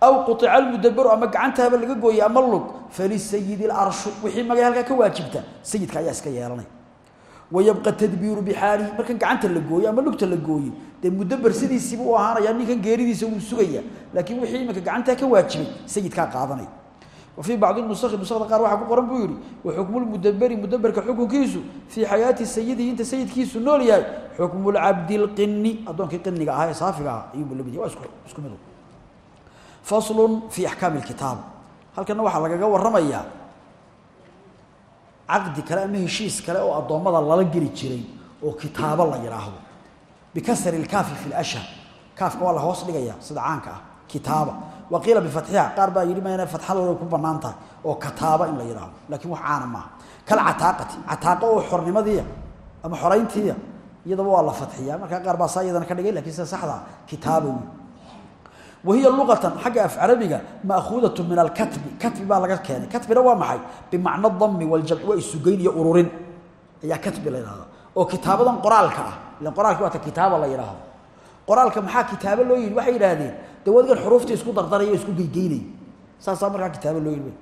Aw quطica almudaberu ama gacantaaba laga gooyey ama lug falisayidi اlarshu wixii magay halkaa ka waajibta sayidka ayaa iska yeelanaya wayabqa tadbiiru bixaalihi markan gacanta la gooye ama lugta la gooye dee mudaber sidiisiiba u ahaanaya ninkan geeridiisa wuu sugaya laakiin wixii iminka gacantaa ka waajibay sayidkaa qaadanaya wa fii bacdi nusakhi nusakda qaar waxaa ku qoran buu yihi wa xukmu lmudaberi mudaberka xukunkiisu fii xayaati sayidihi inta sayidkiisu nool yahay xukmu lcabdi lqini addoonkii qiniga ahaa ee saafiga ah ayuubu la mid yahy waa isku mid faslu fii axkaami lkitaab halkana waxaa lagaga warramayaa caqdi kale ama heshiis kale oo addoommada lala geli jiray oo kitaabo la yidhaahdo bikasri lkaafi fi lashhar kaafka waa la hoos dhigaya sida caanka ah kitaaba wa qiila bifatxiha qaar baa yidhi mayna fatxadooda ku bannaan tahay oo kataaba in la yidhaahdo lakiin wax caana maaha. Kal cataaqati cataaqa oo xornimadiiya ama xorayntiiya iyadaba waa la fatxiyaa. Markaa qaar baa saa iyadana ka dhigay laakiin sida saxdaa kitaaba wey wahiya luqatan xagga af carabiga maakuudatu min alkatbi. Katbi baa laga keenay. Katbina waa maxay? Bimacno dami waljamci waa isugeyn iyo ururin. Ayaa katbi la yidhahda oo kitaabadan qoraalka ah. Ilan qoraalki waata kitaaba la yidhaahdo qoraalka maxaa kitaabo loo yidhi? Waxay yidhaahdeen dee wadigan xuruuftii isku dardaraya isku geygeynaya saasaa markaa kitaabo loo yidhi.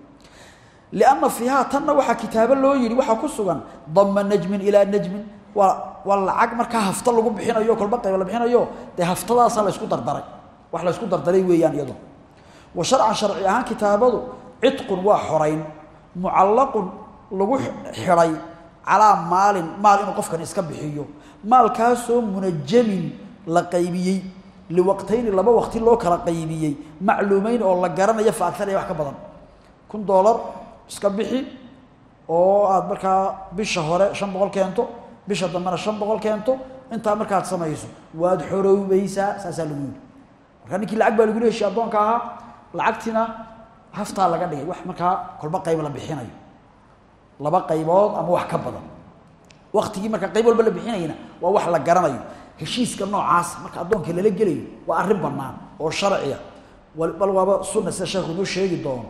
Lianna fiihaa tanna waxaa kitaabo loo yidhi waxaa ku sugan dama najmin ilaa najmin. Waa waa lacag markaa hafta lagu bixinayo kolba qayb la bixinayo dee haftadaasaa la ysku dardaray. Wax la isku dardaray weeyaan iyado. Wa sharcan sharci ahaan kitaabadu cidqun waa xorayn mucallaqun lagu xidhay calaa maalin maal inuu qofkan iska bixiyo. Maalkaasoo munajamin la qaybiyey liwaqtayni laba waqti loo kala qaybiyey macluumeyn oo la garanayo fa agaraya wax ka badan. Kun doolar iska bixi oo aada markaa bisha hore shan boqol keento bisha dambena shan boqol keento intaa markaad samayso waad xorowbaysaa saasaa lagu yidhi. Markaa ninkii lacag baa lagula heshiye addoonka ahaa lacagtiina haftaa laga dhigay. Wax markaa kolba qayb la bixinayo. Laba qaybood ama wax ka badan. Waktigii markaa qayb walba la bixinayna waa wax la garanayo heshiiska noocaas marka addoonka lala gelayo waa arrin bannaan oo sharciya. Bal waaba sunna sida sheekhu inoo sheegi doono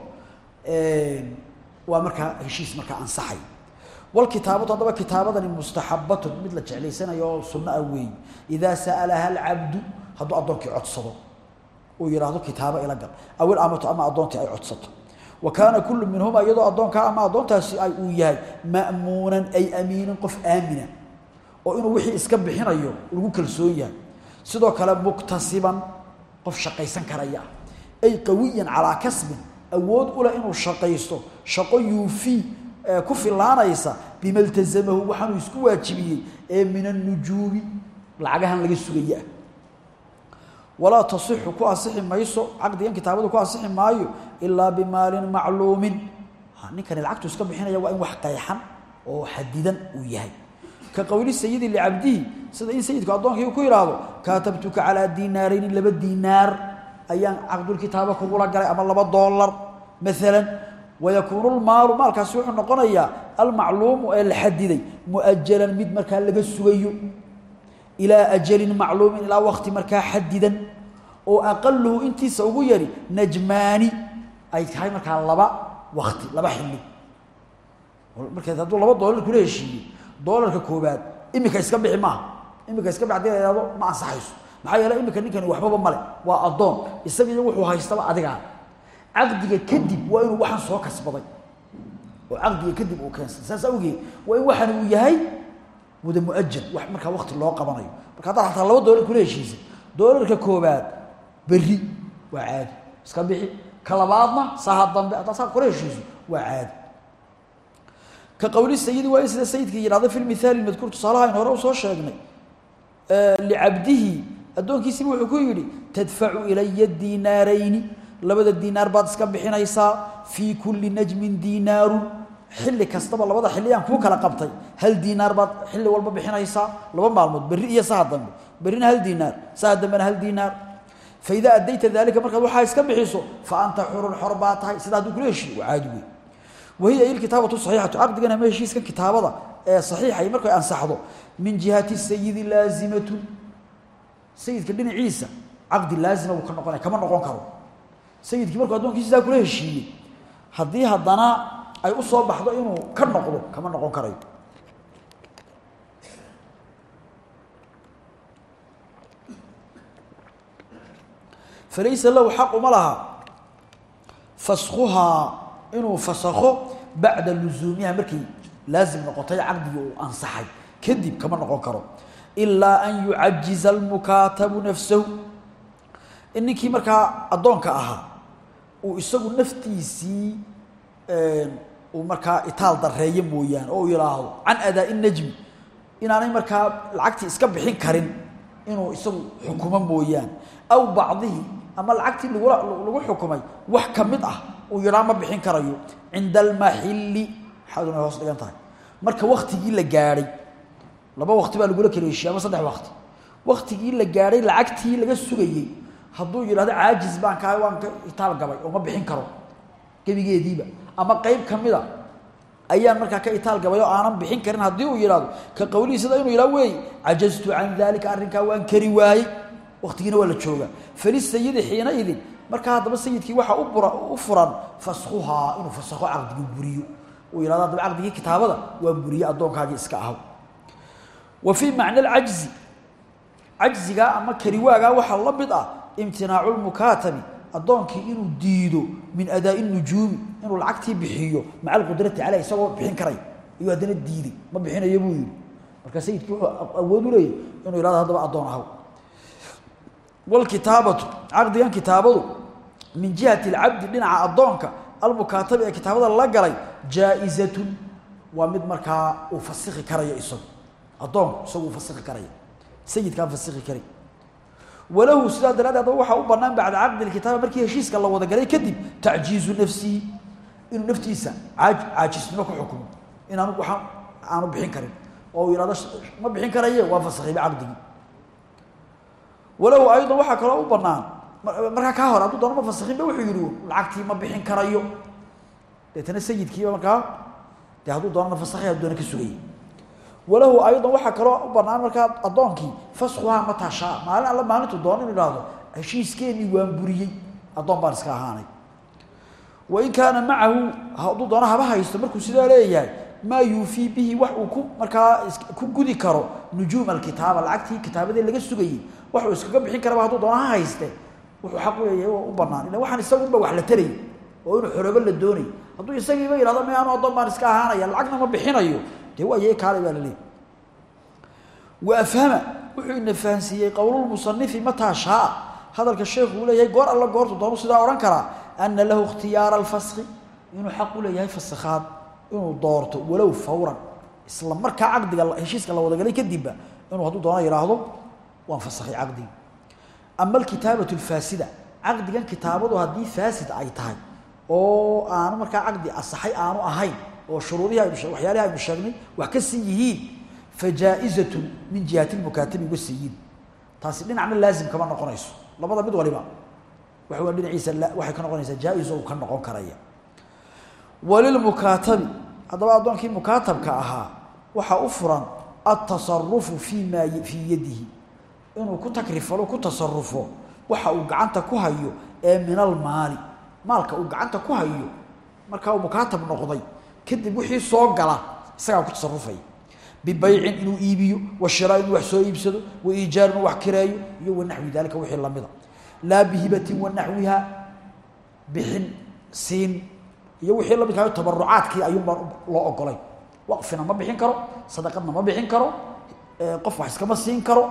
waa markaa heshiis markaa ansaxay. Walkitaabatu haddaba kitaabadani mustaxabatun mid la jeclaysanayo oo sunno ah weey idaa sa'alaha alcabdu hadduu addoonkii codsado uu yidhaahdo kitaabo ila gal. Aw ilamatu ama addoontii ay codsato. Wa kaana kullu minhuma iyadoo addoonkaa ama addoontaasi ay uu yahay ma'muunan ay amiinan qof aamina oo inuu wixii iska bixinayo lagu kalsoon yahay sidoo kale muktasiban qof shaqaysan karaya. Ay qawiyan calaa kasbin awood u leh inuu shaqaysto shaqo yuufii ku filaanaysa bima iltazamahu waxaanuu isku waajibiyey ee min annujuubi lacagahan laga sugaya. Walaa tasixu ku asixi mayso caqdigan kitaabadu ku asixi maayo ilaa bimaalin macluumin. Ninkani lacagtu iska bixinaya waa in wax qayxan oo xadidan uu yahay ka qowli sayidi licabdihi sida in sayidku addoonkii ku yidhaahdo kaatabtuka calaa diinaarayni laba diinaar. Ayaan caqdulkitaaba kugula galay ama laba doolar maalan wayakuunu lmaalu maalkaasi wuxuu noqonayaa almacluumu ee la xadiday muajalan mid markaa laga sugayo ilaa ajalin macluumin ilaa wakti markaa xadidan oo aqaluhu intiisa ugu yari najmaani. Ay tahay markaa laba wakti laba xilli. Markaas hadduu laba doolar kula heshiiyey doolarka koobaad imika iska bixi maaha. Imika iska bixi haddii la ihahdo ma ansaxayso. Maxaa yeele imika ninkani waxbaba male waa addoon. Isagiiyo wuxuu haystaba adigaa caqdiga kadib waa inuu waxaan soo kasbaday. Oo caqdiga kadib uu keensay saas awgeed waa in waxaan uu yahay wada muajal wax markaa wakti loo qabanayo. Marka haddaad xataa laba doolar kula heshiisay doolarka koobaad berri waa caadi. Iska bixi. Ka labaadna dambe haddaad saa kula heshiiso waa caadi ka qowli sayidi waa in sida sayidka yidhahda fi lmithaali madkuur tusaalaha aynu hore u soo sheegnay. Licabdihi addoonkiisiba wuxuu ku yidhi tadfacu ilaya diinaarayni. Labada diinaar baad iska bixinaysaa fii kulli najmin diinaarun. Xilli kastaba labada xilli aan kuu kala qabtay. Hal diinaar baad xilli walba bixinaysaa laba maalmood berri iyo saha dambe. Hal diinaar saha dambena hal diinaar. Faidaa addayta daalika markaad waxaa iska bixiso fa anta xurun xor baa tahay. Sida hadduu wahiya ilkitaabatu saxiixatu caqdigan ama heshiiskan kitaabada ee saxiixay markay ansaxdo min jihati sayidi laazimatun sayidka dhinaciisa caqdi laazima wuu ka noqonaya kama noqon karo sayidkii markuu addoonkiisa sidaa kula heshiiyey haddii haddana ay u soo baxdo inuu ka noqdo kama noqon karayo falaysa lahu xaq uma laha faskhuhaa inuu fasakho bacda luzuumiha markay laazim noqotay caqdigii uu ansaxay. Kadib kama noqon karo. Ilaa an yucajiza almukaatabu nafsahu. In ninkii markaa addoonka ahaa uu isagu naftiisii uu markaa itaal dareeyo mooyaane oo uu yidhaahdo can adaa najmi. Inaanay markaa lacagtii iska bixin karin inuu isagu xukumo mooyaane. Aw bacdihi ama lacagtii lagula lagu xukumay wax ka ah uu yidhaa ma bixin karayo. Cinda almaxilli maxaaduna hoos dhigan tahay. Marka waktigii la gaadhay laba wakti baa lagula kala heshiye ama saddex wakti waktigii la gaadhay lacagtii laga sugayey hadduu yidhahdo caajis baan kaa waan ka itaal gabay oo ma bixin karo gebigeediiba. Ama qeyb ka mida ayaan markaa ka itaal gabay oo aanan bixin karin haddii uu yidhahdo ka qowlihii sida inuu yidhah wey cajaztu can dalika arrinkaa waan kari waayey. Waktigiina waa la joogaa. Falisayidi xiina idin markaa haddaba sayidkii waxaa u furan faskhuhaa inuu fasakho caqdigii buriyo. Uu yidhahdo haddaba caqdigii kitaabada waan buriye addoonkaagii iska ahaw. Wa fii macna alcajzi cajzigaa ama kariwaagaa waxaa la mid ah imtinaacu lmukaatabi addoonkii inuu diido min adaa'i nujuumi inuu lacagtii bixiyo maca alqudrati caleyh isagoo bixin karay. Ayuu haddana diiday ma bixinayo buu yidhi. Marka sayidkii wuxuu awood u leeyahy inuu yihahdo haddaba addoon ahaw wlkitaabatu caqdigan kitaabadu min jihati alcabdi dhinaca addoonka almukaatabi ee kitaabada la galay jaa-izatun waa mid markaa uu fasiki karayo isagu. Addoonku isagu uu fasiki karaya. Sayidkaan fasiki karay walahu sidaa daraaddeed adaba waxaa u bannaan bacda caqdi lkitaaba markii heshiiska la wada galay kadib tacjiizu nafsihi inuu naftiisa caaj caajisnimo ku xukumo. Inaanu waxaan aanu bixin karin. Oo uu yihahdo ma bixin karaye waa fasikhiba caqdigii walow aydan waxaa kaloo u banaan markaa kaa hore hadduu doono ma fasikhinba wuxuu yihi lacagtii ma bixin karayo. Deetana sayidkiiba markaa dee hadduu doonana fasakhay doona ka sugayay walahu aydan waxaa kaloo u banaan markaa addoonkii faskhuhaa mataa shaa maalin alla maalintu doono inu ihahdo waan buriyey addoon baan iska ahaanay. Wain kaana macahu hadduu doono haba haysto markuu sidaa leeyahay maa yuufii bihi wax ku markaa ku gudi karo nujuum alkitaaba lacagtii kitaabadii laga sugayey wax uu iskaga bixin karaba hadduu doono ha hayste wuxuu xaq u leeyahay u banaan ila waxaan isagunba wax la tarayy oo inuu xoroobo la doonay hadduu isagiiba yihahdo me anu addoon baan iska ahaanaya lacagna ma bixinayo. Dee waa yay kaalay baa la leeyay wa afhama wuxuu ina fahansiiyey qowlulmusanifi mataa shaa. Hadalka sheekhu uu leeyahay goor alla goortu doonu sidaa odhan karaa ana lahu ikhtiyaara alfaski inuu xaq u leeyahay fasakhaad inuu doorto walow fawran. Isla markaa caqdiga heshiiska la wadagalay kadibba inuu hadduu doono yidhaahdo waan fasakhay caqdigi ama alkitaabatu alfaasida. Caqdigan kitaabadu haddii faasid ay tahay oo aanu markaa caqdi asaxay aanu ahayn oo shuruudihii aynu waxyaalihi aynu sheegnay wax ka sii yihiin fa jaa-izatun min jihati lmukaatabi uga siiyiin taasi dhinacna laazim kama noqonayso. Labada mid waliba. Waxa waa dhinaciisa waxay ka noqonaysaa jaa-is oo uu ka noqon karaya. Walilmukaatabi haddaba addoonkii mukaatabka ahaa waxaa u furan altasarufu fii maa fii yadihi inuu ku takrifalo ku tasarufo waxa uu gacanta ku hayo ee min almaali maalka uu gacanta ku hayo markaa uu mukaatab noqday kadib wixii soo gala isagaa ku tasarufaya bibaycin inuu iibiyo wa shiraa inuu wax soo iibsado wa iijaar inuu wax kireeyo iyo wa naxwi daalika wixii lamida laa bihibatin wa naxwiha bixin siin iyo wixii la midkayo tabarucaadkii ayuun baan loo ogolay. Waqfina ma bixin karo sadaqadna ma bixin karo qof wax iskama siin karo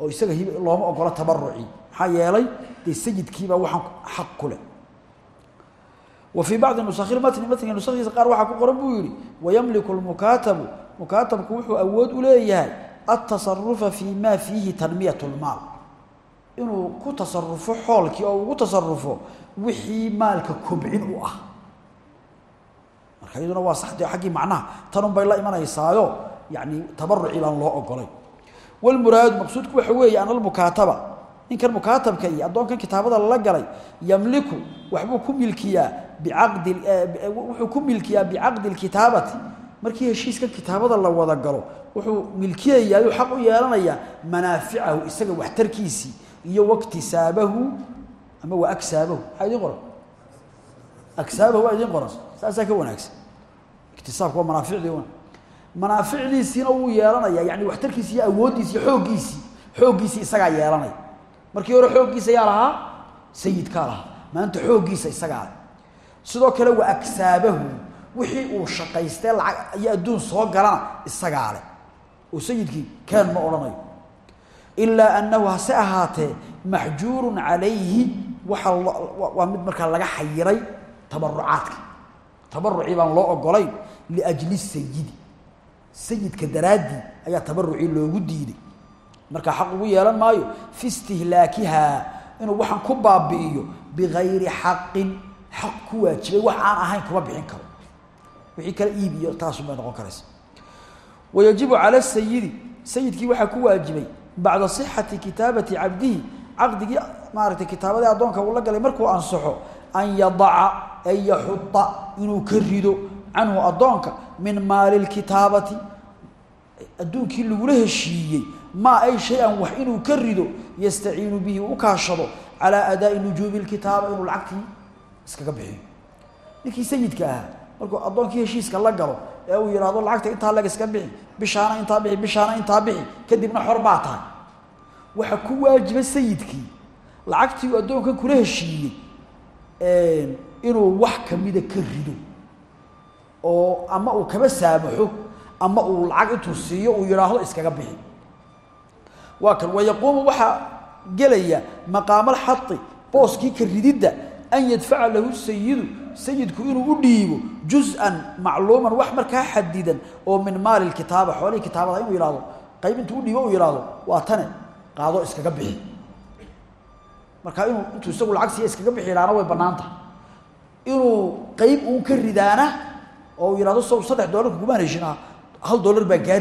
oo isaga looma ogolo tabaruci maxaa yeelay dee sayidkiibaa waxaan xaq ku leh. Wa fii bacdi nusakhi matni matniga nusakhiisa qaar waxaa ku qoran buu yihi wayamliku lmukaatabu mukaatabku wuxuu awood u leeyahay atasarufa fii ma fiihi tanmiyat lmaal inuu ku tasarufo xoolkii oo ugu tasarufo wixii maalka kobcin u ah. Marka iyaduna waa saxde aggii macnaha tanun bay la imanaysaayo yani tabarucii loo ogolay wlmuraadu maqsuudku waxa weeye an almukaataba ninkan mukaatabka iyo addoonkan kitaabada lala galay yamliku waxbuu ku milkiyaa biaqdi wuxuu ku milkiyaa bicaqdi lkitaabati markii heshiiskan kitaabada la wada galo wuxuu milkiyayaa yuu xaq u yeelanayaa manaaficahu isaga waxtarkiisii iyo waktisaabahu ama wa agsaabahu maxaa idiin qoran agsaabahu waa idiin ka wanaagsan. Iktisaabka waa manaaficdii manaaficdiisiina wuu yeelanaya yani waxtarkiisi iyo awooddiisi iyo xooggiisii xooggiisii isagaa markii hore xooggiisa yaa lahaa sayidkaa lahaa. Maanta xooggiisa isagaa sidoo kale wa agsaabahu wixii uu shaqaystee lacag iyo adduun soo galana isagaa leh. Oo sayidkii keen ma odhanayo. Ilaa annahu hase ahaatee maxjuurun calayhi waxa waa mid markaa laga xayiray tabarucaadka tabarucii baan loo ogolayn liajli sayidi sayidka daraaddii ayaa tabarucii loogu diiday. Markaa xaq ugu yeelan maayo fi istihlaakihaa inuu waxaan ku baabi'iyo bigayri xaqin xaq ku waajibay wax aan ahayn kuma bixin karo. Wixii kale iib iyo taasun bay noqon karaysa. Wayajibu cala sayidi sayidkii waxaa ku waajibay bacda sixati kitaabati cabdihi caqdigii maaragtay kitaabadii addoonka uu la galay markuu ansaxo an yadaca an yaxuda inuu ka rido canhu addoonka min maali lkitaabati adduunkii lagula heshiiyey maa ay shay-an wax inuu ka rido yastaciinu bihi u kaashado calaa adaa'i nujuubi lkitaaba inuu lacagtii iskaga bixiyo. Ninkii sayidka ahaa markuu addoonkii heshiiska la galo ee uu yidhaahdo lacagta intaa leg iska bixi bishaana intaa bixi bishaana intaa bixi kadibna xor baa tahay. Waxaa ku waajiba sayidkii lacagtii uu addoonkan kula heshiiyey inuu wax kamida ka rido oo ama uu kaba saamaxo ama uu lacag intuu siiyo uu yidhaahdo iskaga bixi. Waa kan wayaquumu waxaa gelaya maqaamalxai booskii ka rididda an yadfaca lahu sayidu sayidku inuu u dhiibo juz-an macluuman wax markaa oo min maali lkitaaba xoolihii kitaabada inuu yihahdo qayb u dhiibo uu yihahdo waa tane qaado iskaga bixi. Markaa inuu intuu isagu lacag siiya iskaga bixi yidhahna way bannaan inuu qeyb uun ka ridaana oo uu yihahdo sow saddex doolarka kumaan heshinaa hal doolar baa gaa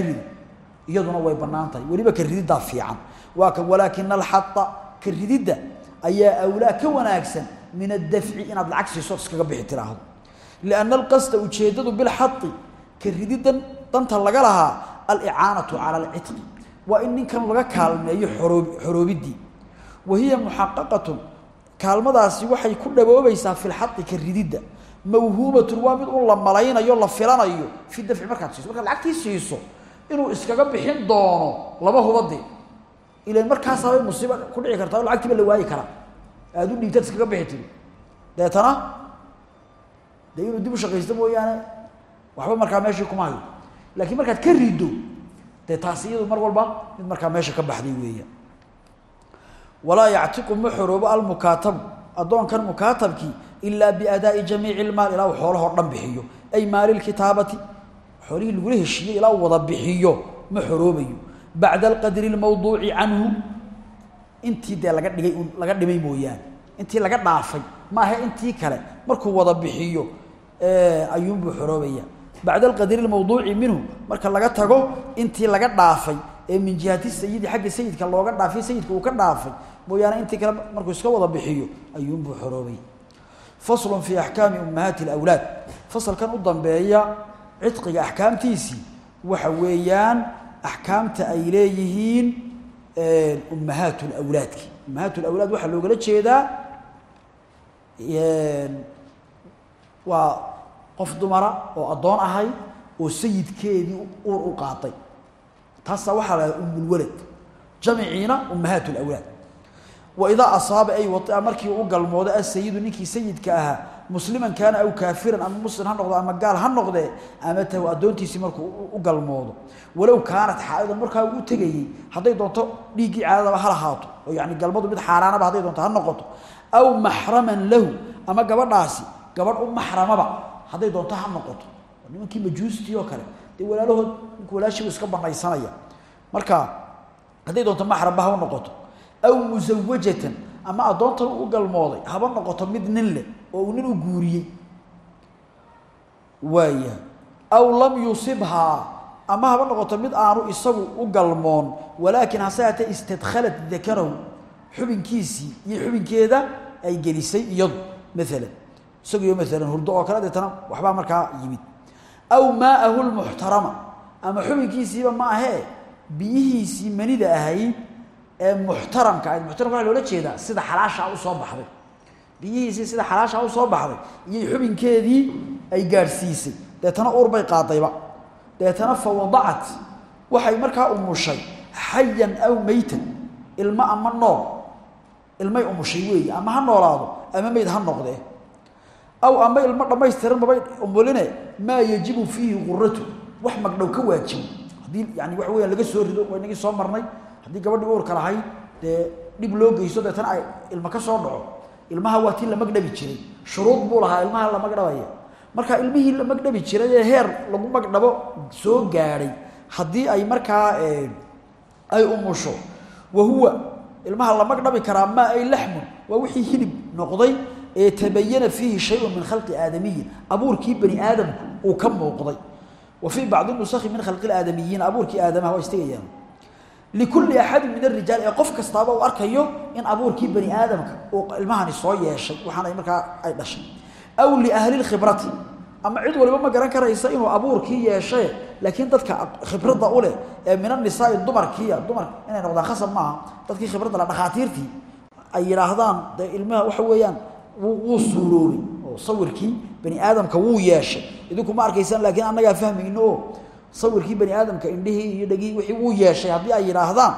iyaduna way bannaan tahay. Weliba ka fiican. Waa kan walaakina alxada ka ayaa awlaa ka wanaagsan min addafci inaad lacag siiso iskaga bixi tiraahdo. Lianna alqasda ujeeddadu bilxadi ka danta laga lahaa alicaanatu cala alcitqi waa in ninkan laga kaalmeeyo xoroob xoroobiddii wa hiya muxaqaqatun. Kaalmadaasi waxay ku dhaboobaysaa fi lxadi ka mawhuumatun waa mid un la malaynayo la filanayo fi dafci markaad siiso. Markaad lacagtii siiso inuu iskaga bixin doono laba hubadee ilan markaasaabay musiiba ku dhici kartaa lacagtiiba la waayi karaa. Aada u dhiibtaad iskaga bixi deetana dee inuu dib u shaqaysto mooyaane waxba markaa meeshii kuma laakiin markaad ka riddo dee taasi iyadu mar walba mid markaa meesha ka baxday weeyaan. Walaa yactiqu ma xoroobo almukaatabu addoonkan mukaatabkii ilaa biadaa'i jamiici ilmaal ilaa uu xoolahoo dhan ay maali lkitaabati xoolihii lagula heshiiyey ilaa uu wada bixiyo ma xoroobayo. Alqadri lmawduuci canhu intii dee laga dhigay laga dhimay mooyaane. Intii laga dhaafay maaha intii kale markuu wada bixiyo ayuunbuu xoroobaya. Bacda alqadri lmawduuci minhu marka laga tago intii laga dhaafay ee min jihati sayidi xagga sayidka looga dhaafay sayidka uu ka dhaafay mooyaane intii kale markuu iska wada bixiyo ayuunbuu xoroobay faslun fii axkaami ummahaati alawlaad. Fasalkan u dambeeya cidqiga axkaamtiisii waxa weeyaan axkaamta ay leeyihiin ummahaat lawlaadki ummahaat lawlaad waxaa loogala jeedaa waa qof dumara oo addoon ahay oo sayidkeedii uur u qaaday taasaa waxaa la umulwalad jamiciina ummahaat lawlaad waidaa asaaba ay waia markii u galmoodo asayidu ninkii sayidka ahaa musliman kaana aw kaafiran ama muslim ha noqdo ama gaal ha noqdee amatahu addoontiisii markuu u galmoodo. Walow kaanat xaaidan markaa uu tegayey hadday doonto dhiiggii caadadaba ha lahaato oo yani galmadu mid xaaraanaba hadday doonto ha noqoto. Aw maxraman lahu ama gabadhaasi gabadh u maxramaba hadday doonto ha noqoto. Nimankii majuustii oo kale dee walaalahood ninku walaashiibu iska banaysanaya. Marka hadday doonto maxramba ha aw musawajatan ama addoontan u galmooday haba noqoto mid nin leh oo uu nin u guuriyey. Waaya aw lam yusibhaa ama haba noqoto mid aanu isagu u galmoon walaakin hase haatee istadkhalat dakarahu xubinkiisii iyo xubinkeeda ay gelisay iyadu maalan isaguyo maalan hurdo oo kale deetana waxbaa markaa yimid. Aw maa'ahu lmuxtarama ama xubinkiisiiba ma ahee biyihiisii manida ahayd ee muxtaramka ahayd muxtaramka loola jeedaa sida xalaasha u soo baxday. Biyihiisii sida xalaasha u soo baxday. Iyay xubinkeedii ay gaadhsiisay. Deetana uur bay qaadayba. Deetana fa waxay markaa umushay xayan aw meytan ilmo ama nool. Ilmay umushay weeye ama ha noolaado ama meyd ha noqdee. Aw ama ilmo dhammaystiran mabay umuline maa yajibu fiihi quratu wax magdhow ka waajibo haddii yani waxa weyaan laga soo rido waa inagii soo marnay haddii gabadhii uurka lahayd dee dhib loo geysto deetana ay ilmo ka soo dhaco ilmaha waa tii la magdhabi jiray shuruud buu lahaa ilmaha la magdhabaya marka ilmihii la magdhabi jiray ee heer lagu magdhabo soo gaadhay haddii ay markaa ay umusho wa huwa ilmaha la magdhabi karaa maa ay laxmun waa wixii hilib noqday ee tabayana fiihi shayun min khalqi aadamiyin abuurkii bani aadamku uu ka muuqday. Wa fii bacdi nusakhi min khalqi aadamiyiin abuurkii aadamaha waa istegayaan likulli axadin min arijaal ee qof kastaaba uu arkayo in abuurkii bani aadamka uu ilmahani soo yeeshay waxaana markaa ay dhashay. Aw liahli lkhibrati ama cid waliba ma garan karaysa inuu abuurkii yeeshay laakiin dadka khibradda u leh ee min anisaai dumarkiiya dumar inay noqdaan khasab maaha dadkii khibradda le dhakhaatiirtii ay yidhaahdaan dee ilmaha waxa weeyaan wuu suuroobay oo sawirkii bani aadamka wuu yeeshay. Idinku ma arkaysaan laakiin sawirkii bani aadamka indhihii iyo dhegihii wixii wuu yeeshay haddii ay yidhaahdaan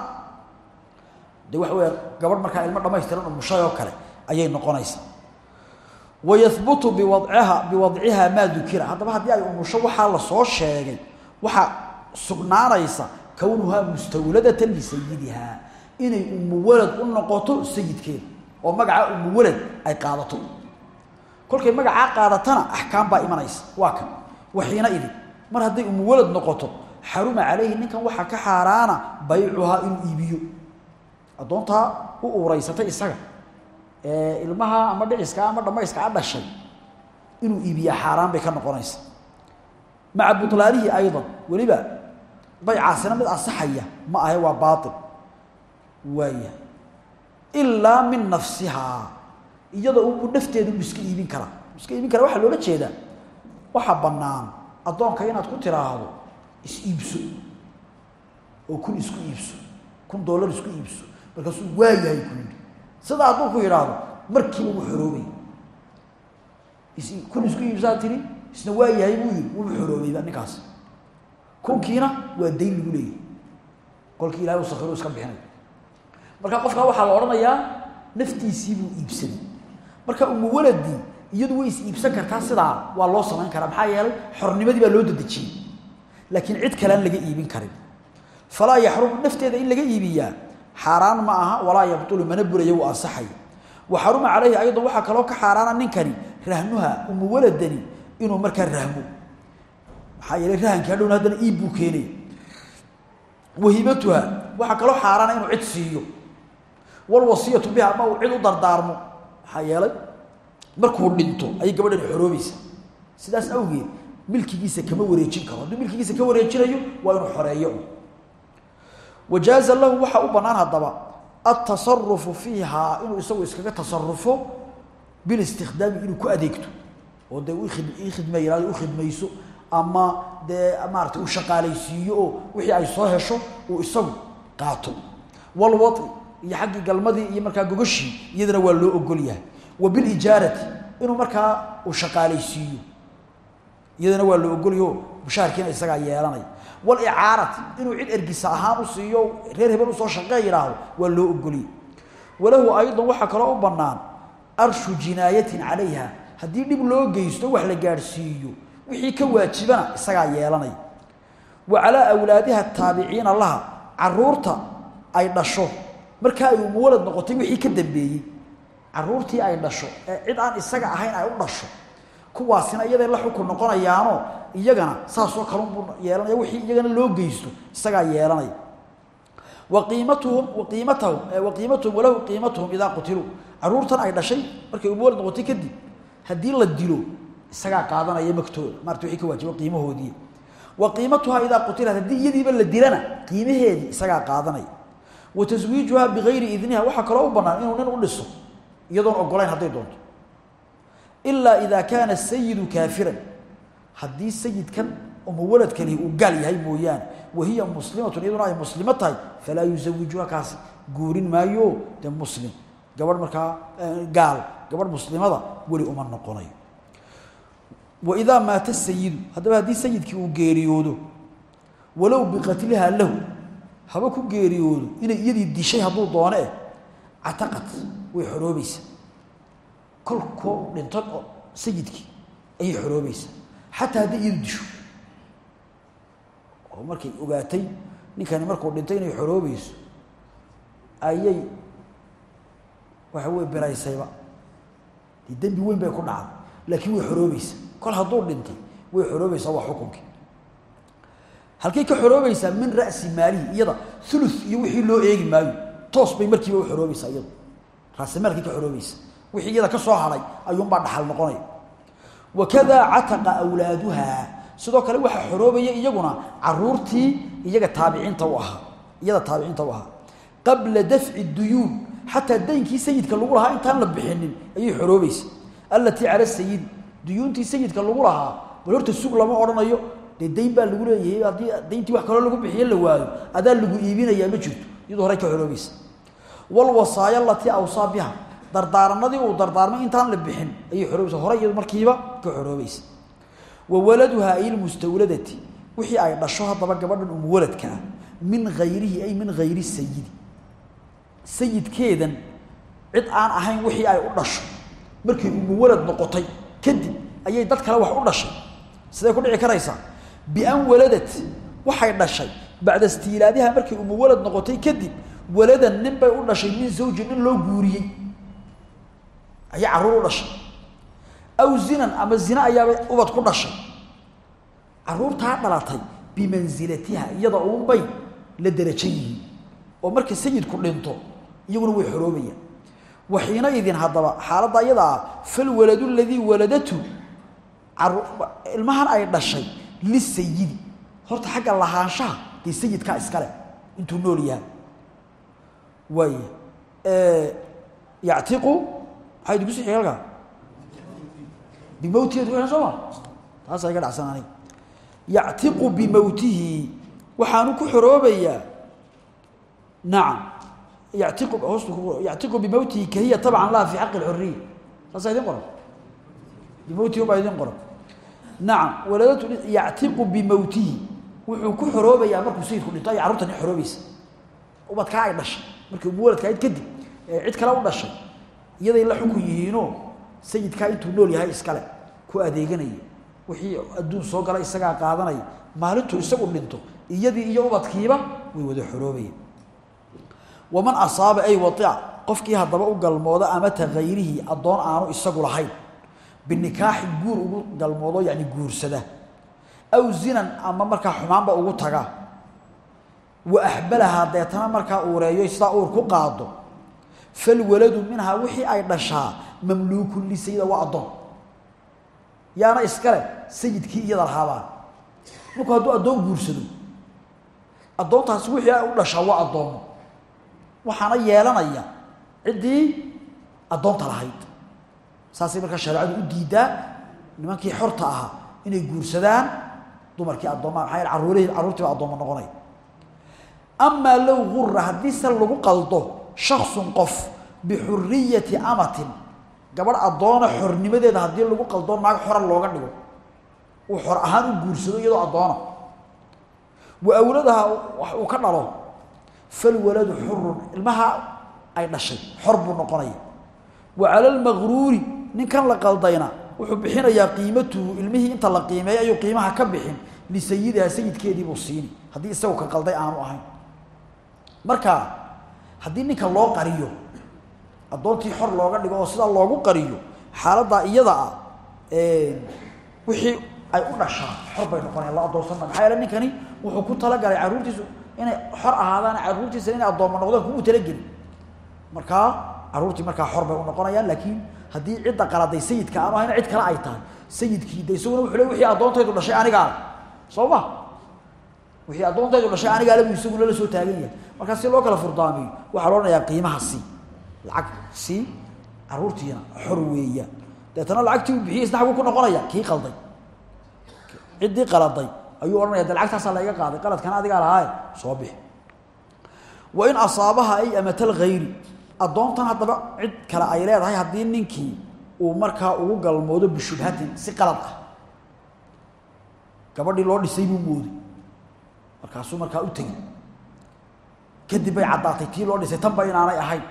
de waxa weya gabadh markaa ilmo dhamaystiran umushay oo kale ayay noqonaysaa. Wayahbutu biwadciha biwadciha maa dukira. Haddaba haddii ay umusho waxaa la soo sheegay waxaa sugnaanaysa kownuhaa mustawladatan lisayidihaa inay umuwalad u noqoto sayidkeeda oo magaca umuwalad ay qaadato. Kolkay magacaa qaadatana axkaam baa imanaysa waa kan waxiina idi mar hadday umuwalad noqoto xaruma calayhi ninkan waxaa ka xaaraana baycuhaa inuu iibiyo. Addoontaa u uuraysatay isaga. Ilmaha ama dhiciska ama dhammayska a dhashay inuu iibiyaa xaaraan bay ka noqonaysa. Maca butlaanihi aydan weliba baycaasina mid asaxaya ma ahe waa baail waaya ilaa min nafsihaa iyada u nafteedu u iska iibin karaa. Iska iibin kara waxaa loola jeedaa. Waxaa bannaan addoonka inaad ku tiraahdo is-iibso oo kun isku iibso kun dollar isku iibso markaasuu waayahay ku yidhi. Sidaa hadduu ku yidhaahdo markiiba wuu xoroobay. Kun isku iibsaa tiri isna waa yahay buu yidhi wuuba xoroobayba ninkaas. Kunkiina waa dayn lagu leeyahy kolkii ilahay u sakiro iska bixinay. Marka qofkaa waxaa la odhanayaa naftiisii buu iibsaday. Marka umuwaladii iyadu way is iibsan kartaa sidaa waa loo samayn karaa. Maxaa yeelay xornimadii baa loo dadejiyey laakiin cid kalean laga iibin karin. Falaa yaxrumu nafteeda in laga iibiyaa. Xaaraan ma aha walaa yabtulu mana buraya wuu ansaxaya wa xaruma calayhi aydan waxaa kaloo ka xaaraana ninkani rahnuha umuwaladani inuu markaa rahmo. Maxaa yeelay rahanka hadhowna haddana iib buu keenaya wahibatuha waxaa kaloo xaaraana inuu cid siiyo. Walwasiyatu biha ama uu cid u dardaarmo. Maxaa yeelay markuu dhinto ayay gabadhani xoroobaysa. Sidaas awgeed milkigiisa kama wareejin karo. Hadduu milkigiisa ka wareejinayo waa inuu xoreeyo. Wajaaza lahu waxaa u bannaan haddaba altasarufu fiihaa inuu isagu iskaga tasarufo bilistikdaami inuu ku adeegto. Oo dee ii khidmeeya u khidmayso ama dee maarata uu shaqaalaysiiyo oo wixii ay soo hesho uu isagu qaato. Walwai iyo xaggii galmadii iyo markaa gogashii iyadana waa loo ogol yahay wa bilijaarati inuu markaa uu shaqaalaysiiyo iyadana waa loo ogolyaho mushaharkiina isagaa yeelanaya walicaarati inuu cid ergisa ahaan u siiyo reer hebel u soo shaqee yidhaahdo waa loo ogoliyey walahu aydan waxaa kaloo u bannaan arshu jinaayatin calayha haddii dhib loo geysto wax la gaadhsiiyo wixii ka waajibana isagaa yeelanaya wa calaa awlaadiha taabiciina laha carruurta ay dhasho markaa ay umuwalad noqotay wixii ka dambeeyey caruurtii ay dhasho ee cid aan isaga ahayn ay u dhasho kuwaasina iyaday la xukun noqonayaanoo iyagana saasoo kalunbuu yeelanaya wixii iyagana loo geysto isagaa yeelanaya. Waqiimatuhum waqiimatahum waqiimatuhum walahu qiimatuhum idaa qutiluu caruurtan ay dhashay markay umuwalad noqotay kadib haddii la dilo isagaa qaadanaya magtooda. Maarta wixii ka waajiba qiimahoodii. Wa qiimatuhaa idaa qutilat haddii iyadiiba la dilana qiimaheedii isagaa qaadanaya. Wa taswiijuhaa bigayri idniha waxaa kaloo u bannaan inuu nin u dhiso iyadoon ogolayn hadday doonto. Ilaa idaa kaana sayidu kaafiran. Haddii sayidkan umuwaladkani uu gaal yahay mooyaane wahiya muslimatun iyaduna ay muslimo tahay falaa yusawijuha kaasi. Guurin maayo dee muslim. Gabadh markaa gaal. Gabadh muslimada weli uma noqonayo. Waidaa maata sayidu haddaba haddii sayidkii uu geeriyoodo walow biqatlihaa lahu haba ku geeriyoodo inay iyadii dishay hadduu doone eh cataqad way xoroobaysaa kolkoo dhinto sayidkii ayay xoroobaysaa xataa hadday iyadu disho. Oo markay ogaatay ninkani markuu dhintay inay xoroobayso ayay waxa wey biraysayba. Dee dembi weyn bay ku dhacday laakiin way xoroobaysaa kol hadduu dhintay way xoroobaysaa waa xukunkii halkay ka xoroobaysaa min ra'si maalihi iyada ulu iyo wixii loo eegi maayo toos bay markiiba u xoroobaysaa iyadu raasimaalkay ka xoroobaysa. Wixii iyada ka soo haray ayuunbaa dhaxal noqonaya wakadaa cataqa awlaaduha. Sidoo kale waxaa xoroobaya iyaguna caruurtii iyaga taabiciinta u ahaa. Iyada taabiciinta u ahaa. Qabla dafci duyuun. Xataa daynkii sayidka lagu lahaa intaan la bixinin ayay xoroobaysa. Allatii cala sayidi duyuuntii sayidka lagu lahaa bal horta sug lama odhanayo. Dee dayn baa lagu leeyahay haddii dayntii wax kaloo lagu bixiyo la waayo adaa lagu iibinayaa ma jirto. Iyadoo horey ka xoroobaysa walwasaaya alatii awsaa biha dardaaranadii uu dardaarmay intaan la bixin. Ayay xoroobaysa hore iyadu markiiba ka xoroobaysa wa waladuhaa ay lmustawladati wixii ay dhasho haddaba gabadhan umuwaladka ah. Min hayrihi ay min hayri sayidi. Sayidkeedan cid aan ahayn wixii ay u dhasho. Markay umuwalad noqotay kadib ayay dad kale wax u dhashay. Siday ku dhici karaysaa? Bian waladat waxay dhashay. Bacda istiilaadiha markay umuwalad noqotay kadib waladan nin bay u dhashay min zawji nin loo guuriyey. Ayay carruur u dhashay. Aw zinan ama zina ayaabay ubad ku dhashay. Carruurtaa dhalatay bimansilatiha iyada uunbay la derajan yihiin. Oo marka sayidku dhinto iyaguna way xoroobayaan. Waxiinaidin haddaba xaaladda iyada ah falwaladu ladii waladatu ilmahan ay dhashay lisayidi horta xagga lahaanshaha dee sayidkaa iskale intuu nool yahay waay yactiqu maxaa idinku sixi halkaa bimowtihi ad soo ma? Taasaa iga dhacsan aniga yactiqu bimowtihi waxaanu ku xoroobayaa. Nacam yactiqu hoostu ku yactiqu bimowtihi kahiya tabcan laha fi xaqi alxuriya saasaa idin qoran bimowtihi baa idin qoran nacam waladatu yactiqu bimowtihi wuxuu ku xoroobayaa markuu sayidku dhinto. Ay carruurtani xoroobaysa. Ubadkaa ay dhashay markii umuwaladka ayd kadib cid kale u dhashay iyaday la xukun yihiinoo sayidkaa intuu nool yahay iskale ku adeeganaya wixii adduun soo gala isagaa qaadanaya maalintuu isagu dhinto iyadii iyo ubadkiiba way wada xoroobayeen. Waman asaaba ay waia qofkii haddaba u galmooda amata hayrihi addoon aanu isagu lahayn binikaaxin guur ugu galmoodo yani guursada. Aw zinan ama markaa xumaanba ugu taga wa axbalahaa deetana markaa uureeyo sidaa uur ku qaado. Falwaladu minhaa wixii ay dhashaa mamluukun lisayida waa addoon. Yaana iskale sayidkii iyada lahaabaan ninku hadduu addoon guursado addoontaasi wixii ay u dhashaa waa addoomo waxaana yeelanaya ciddii addoonta lahayd. Saasay markaa shareecadu u diidaa nimankii xorta ahaa inay guursadaan dumarkii addoommaa maxaa yaele carruurihii carruurtii baa addoommo noqonaya amaa low gura haddii se lagu qaldo shaksun qof bixuriyati amatin gabadh addoona xornimadeeda haddii lagu qaldo naag xora looga dhigo uu xor ahaan u guursado iyadoo addoona. Wa awladaha wax uu ka dhalo falwaladu xurun ilmaha ay dhashay xor buu noqonaya. Wa cala almaqruuri ninkan la qaldayna wuxuu bixinayaa qiimatuhu ilmihii inta la qiimeeyo ayuu qiimaha ka bixin lisayidiha sayidkeedii buu siini. Haddii isagu ka qalday aanu ahayn marka haddii ninka loo qariyo addoontii xor looga dhigo oo loogu qariyo xaaladdaa iyada ah wixii ay u dhashaa xor noqonayaan la addoonsana maxaa ninkani wuxuu ku talagalay carruurtiisu inay xor ahaadaan carruurtiisa inay addoommo noqdaan kuma talageli markaa carruurtii markaa xor bay u noqonayaan laakiin haddii cidda qaladay sayidka aanu ahayn cid kale ay tahay sayidkii de wuxuu le wixii addoontaydu dhashay anigaa. Soo ma? Wixii addoontaydu dhashay anigaa le buu isaguna la soo taagan yahay markaa si loo kala furdaamiyo waxaa loo odhanayaa qiimaha si lacag si carruurtiina xor weeyaan deetana lacagtii isna xaguu ku noqonaya kii qalday. Ciddii qaladay. Ayuu odhanaya de lacagtaasaa la iga qaaday qaladkana adigaa lahaaye soo bixi. Wa in asaabaha ay amatal hayri addoontan haddaba cid kale ay leedahay haddii ninkii uu markaa ugu galmoodo bishubhatin si qalad ah. Gabadhii loo dhisay buu mooday markaasuu markaa u tegey kadib bay caddaatay tii loo dhisay tanba inaanay ahayn.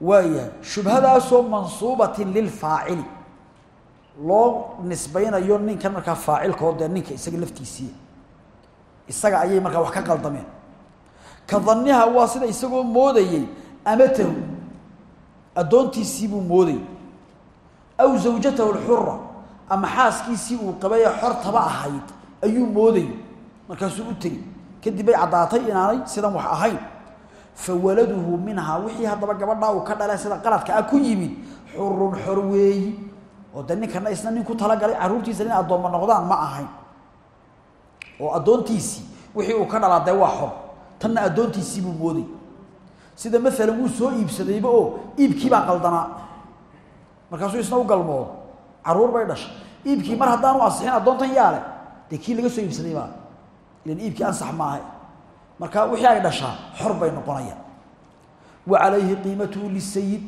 Waayahay shubhadaasoo mansuubatin lilfaacili loo nisbaynayo ninkan markaa faacilkoo dee ninka isaga laftiisii isaga ayay markaa wax ka qaldameen. Ka daniha waa sida isagoo moodayey amatahu. Addoontiisii buu moodayey aw zawjatahu alxura ama xaaskiisii uu qabay ee xortaba ahayd ayuu moodayey markaasuu u tegey kadib bay caddaatay inaanay sidan wax ahayn. Fa waladuhu minhaa wixii haddaba gabadhaa uu ka dhalay sida qaladka ah ku yimid xurun xor weeyi oo de ninkana isna nin ku talagalay carruurtiisa in addoommo noqdaan ma ahayn. Oo addoontiisii wixii uu ka dhalaa waa xor. Tanna addoontiisii buu mooday. Sida maalan wuu soo iibsadayba oo iibkii baa qaldanaa. Markaasuu isna u galmoodo. Carruur bay dhashay. Iibkii mar haddaanu asixin addoontan yaale dee kii laga soo iibsaday baa ilan iibkii ansax maaha. Marka wixii ay dhashaa xor bay noqonayaan wa calayhi qiimatuhu lisayid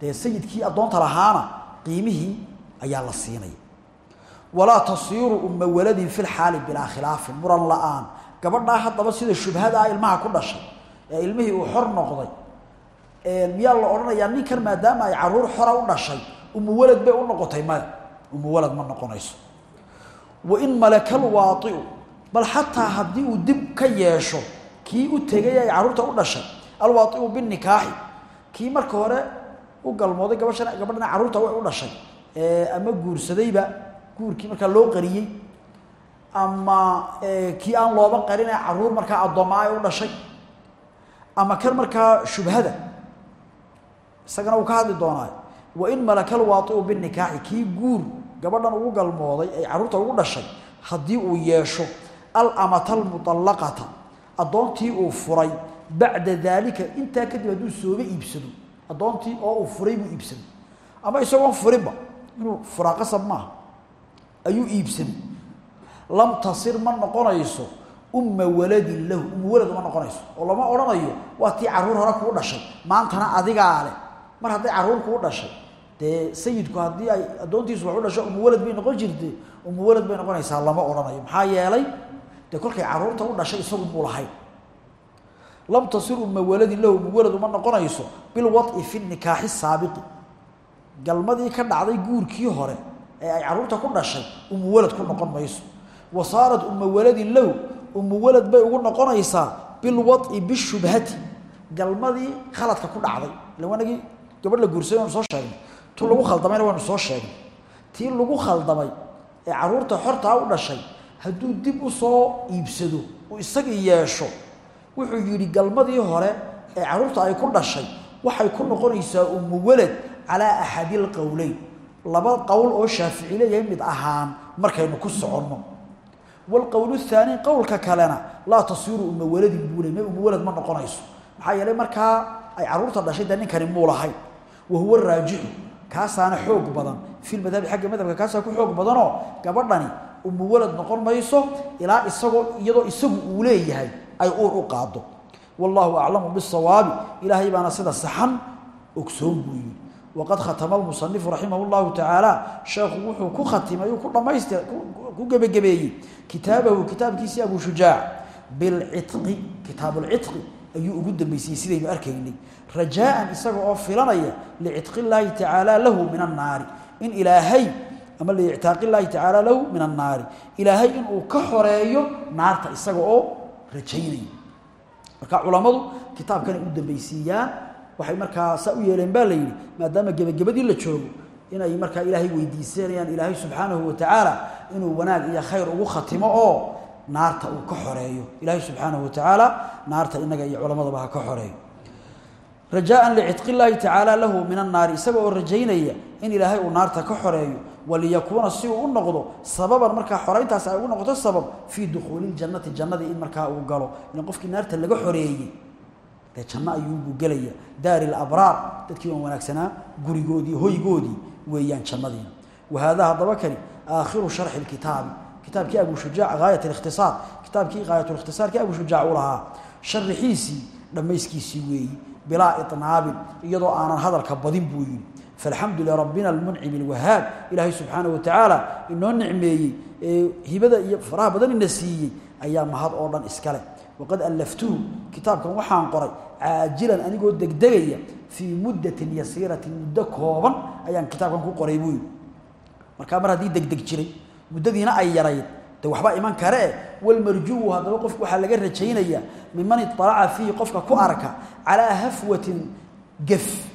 dee sayidkii addoonta lahaana qiimihii ayaa la siinaya. Walaa tasiiru umma waladin fi lxaali bilaa khilaafin muran la'aan. Gabadhaa haddaba sida shubhadaa ilmaha ku dhashay ee ilmihii uu xor noqday miyaa la odhanayaa ninkan maadaama ay carruur xora u dhashay umu walad bay u noqotay maya umu walad ma noqonayso. Wain malaka lwaaiu bal xataa haddii uu dib ka yeesho kii u tegay ay carruurta u dhashay alwaaiu binikaaxi kii marka hore u galmooday gabashan gabadhana carruurta way u dhashay ama guursadayba guurkii markaa loo qariyey ama kii aan looba qarine carruur markaa addooma ay u dhashay ama kan markaa shubhada isagana uu ka hadli doonaayo wain malaka lwaaiu binikaaxi kii guur gabadhan ugu galmooday ay carruurta ugu dhashay haddii uu yeesho alamata almuallaqata addoontii uu furay bacda daalika intaa kadib hadduu sooba iibsado. Addoontii oo uu furay buu iibsaday. Ama isagoon furinba inuu furaa maaha. Ayuu iibsaday. Lam tasir ma noqonayso umma waladin lahu umma walad uma noqonayso. Oo lama odhanayo waa tii carruur hore kuu dhashay. Maantana adigaa leh. Mar hadday carruur kuu dhashay dee sayidku haddii ay addoontiisu wax u dhasho umma walad bay noqon jirtay umma walad bay noqonaysaa lama odhanayo. Maxaa yeelay dee kolkay carruurta u dhashay isagu muu lahayn lam tasir umma waladin lahu umma walad uma noqonayso bilwad'i fi nikaaxi saabiqi. Galmadii ka dhacday guurkii hore ee ay carruurta ku dhashay ummu walad ku noqon mayso. Wa saarat waladin lahu ummu walad bay ugu noqonaysaa bilwad'i bishubhati galmadii khaladka ku dhacday. Ila wanagii gabadh la guursaday waynu soo sheegnay. Tu lagu khaldamayna waynu soo sheegnay. Tii lagu khaldamay ee carruurta xortaa u dhashay hadduu dib u soo iibsado uu isagii yeesho wuxuu yidhi galmadii hore ee carruurta ay ku dhashay waxay ku noqonaysaa walad calaa axadi lqowleyn laba qowl oo shaafici mid ahaan markaynu ku soconno. Waalqowl thaani qowlka kalena laa tasiiru umma waladin buu ley ma noqonayso. Maxaa yeelay markaa ay carruurta dhashay dee ninkani muu lahayn wa huwa kaasaana xoog badan. Fi lmadhabi xagga madhabka kaasaa ku xoog badanoo gabadhani ummu walad noqon mayso ilaa isagoo iyadoo isagu uu leeyahay ay uur u qaado. Wallaahu aclamu bisawaabi ilaahay baana sida saxan ogsoon buu yidhi. Waqad khatama almusanifu raximah llahu tacaala sheekhu wuxuu ku khatimay ku dhamaystir ku gebagabeeyey kitaabahu kitaabkiisii abu shujaac bilcitqi kitaabulcitqi ayuu ugu dambeysiyey sidaynu arkaynay. Rajaaan isaga oo filanaya licitqi illaahi tacaala lahu min annaari in ilaahay ama liictaaqi illaahi tacaala lahu min annaari. Ilaahay inuu ka xoreeyo naarta isaga oo rajaynaya. Marka culammadu kitaabkanay u dambaysiiyaan waxay markaa saa u yeeleen baa la yidhi maadaama gebagabadii la joogo inay markaa ilaahay weydiisanayaan ilaahay subxaanahu wa tacaala inuu wanaag iyo khayr ugu khatimo oo naarta uu ka xoreeyo ilaahay subxaanahu wa tacaala naarta inaga iyo culamadaba ha ka xoreeyo rajaan licitqi illaahi tacaala lahu min annaari isaga oo rajaynaya in ilaahay uu naarta ka xoreeyo waliyakuuna si uu u noqdo sababan markaa xorayntaas ay ugu noqoto sabab fii dukhuuli ljannati jannadii in markaa uu galo. Ilan qofkii naarta laga xoreeyey dee janno ayuunbuu gelaya daari labraar dadkii waan wanaagsanaa gurigoodii hoygoodii weeyaan jannadiina. Wahaadaa haddaba kani aakhiru sharxi lkitaabi kitaabkii abu shujaac gaayat اlikhtisaar kitaabkii gaayatulikhtisaarkii abu shujaac u lahaa sharaxiisii dhammayskiisii weeyi bilaa iطnaabin iyadoo aanan hadalka badin buu yidhi falamdu lrabina almuncim اlwahaab ilaahay subxaana watacaala inoo nicmeeyey ee hibada iyo faraha badan ina siiyey ayaa mahad oo dhan iskale waqad allaftuhu kitaabkan waxaan qoray caajilan anigoo degdegaya fii muddatin yasiiratin muddo kooban ayaan kitaabkan ku qoray buu yidhi. Markaa mar haddii degdeg jiray muddadiina ay yarayd de waxba iman karee eh? walmarjuwu haddaba qofku waxaa laga rajaynaya miman iطalaca fiihi qofka ku arka calaa hafwatin gef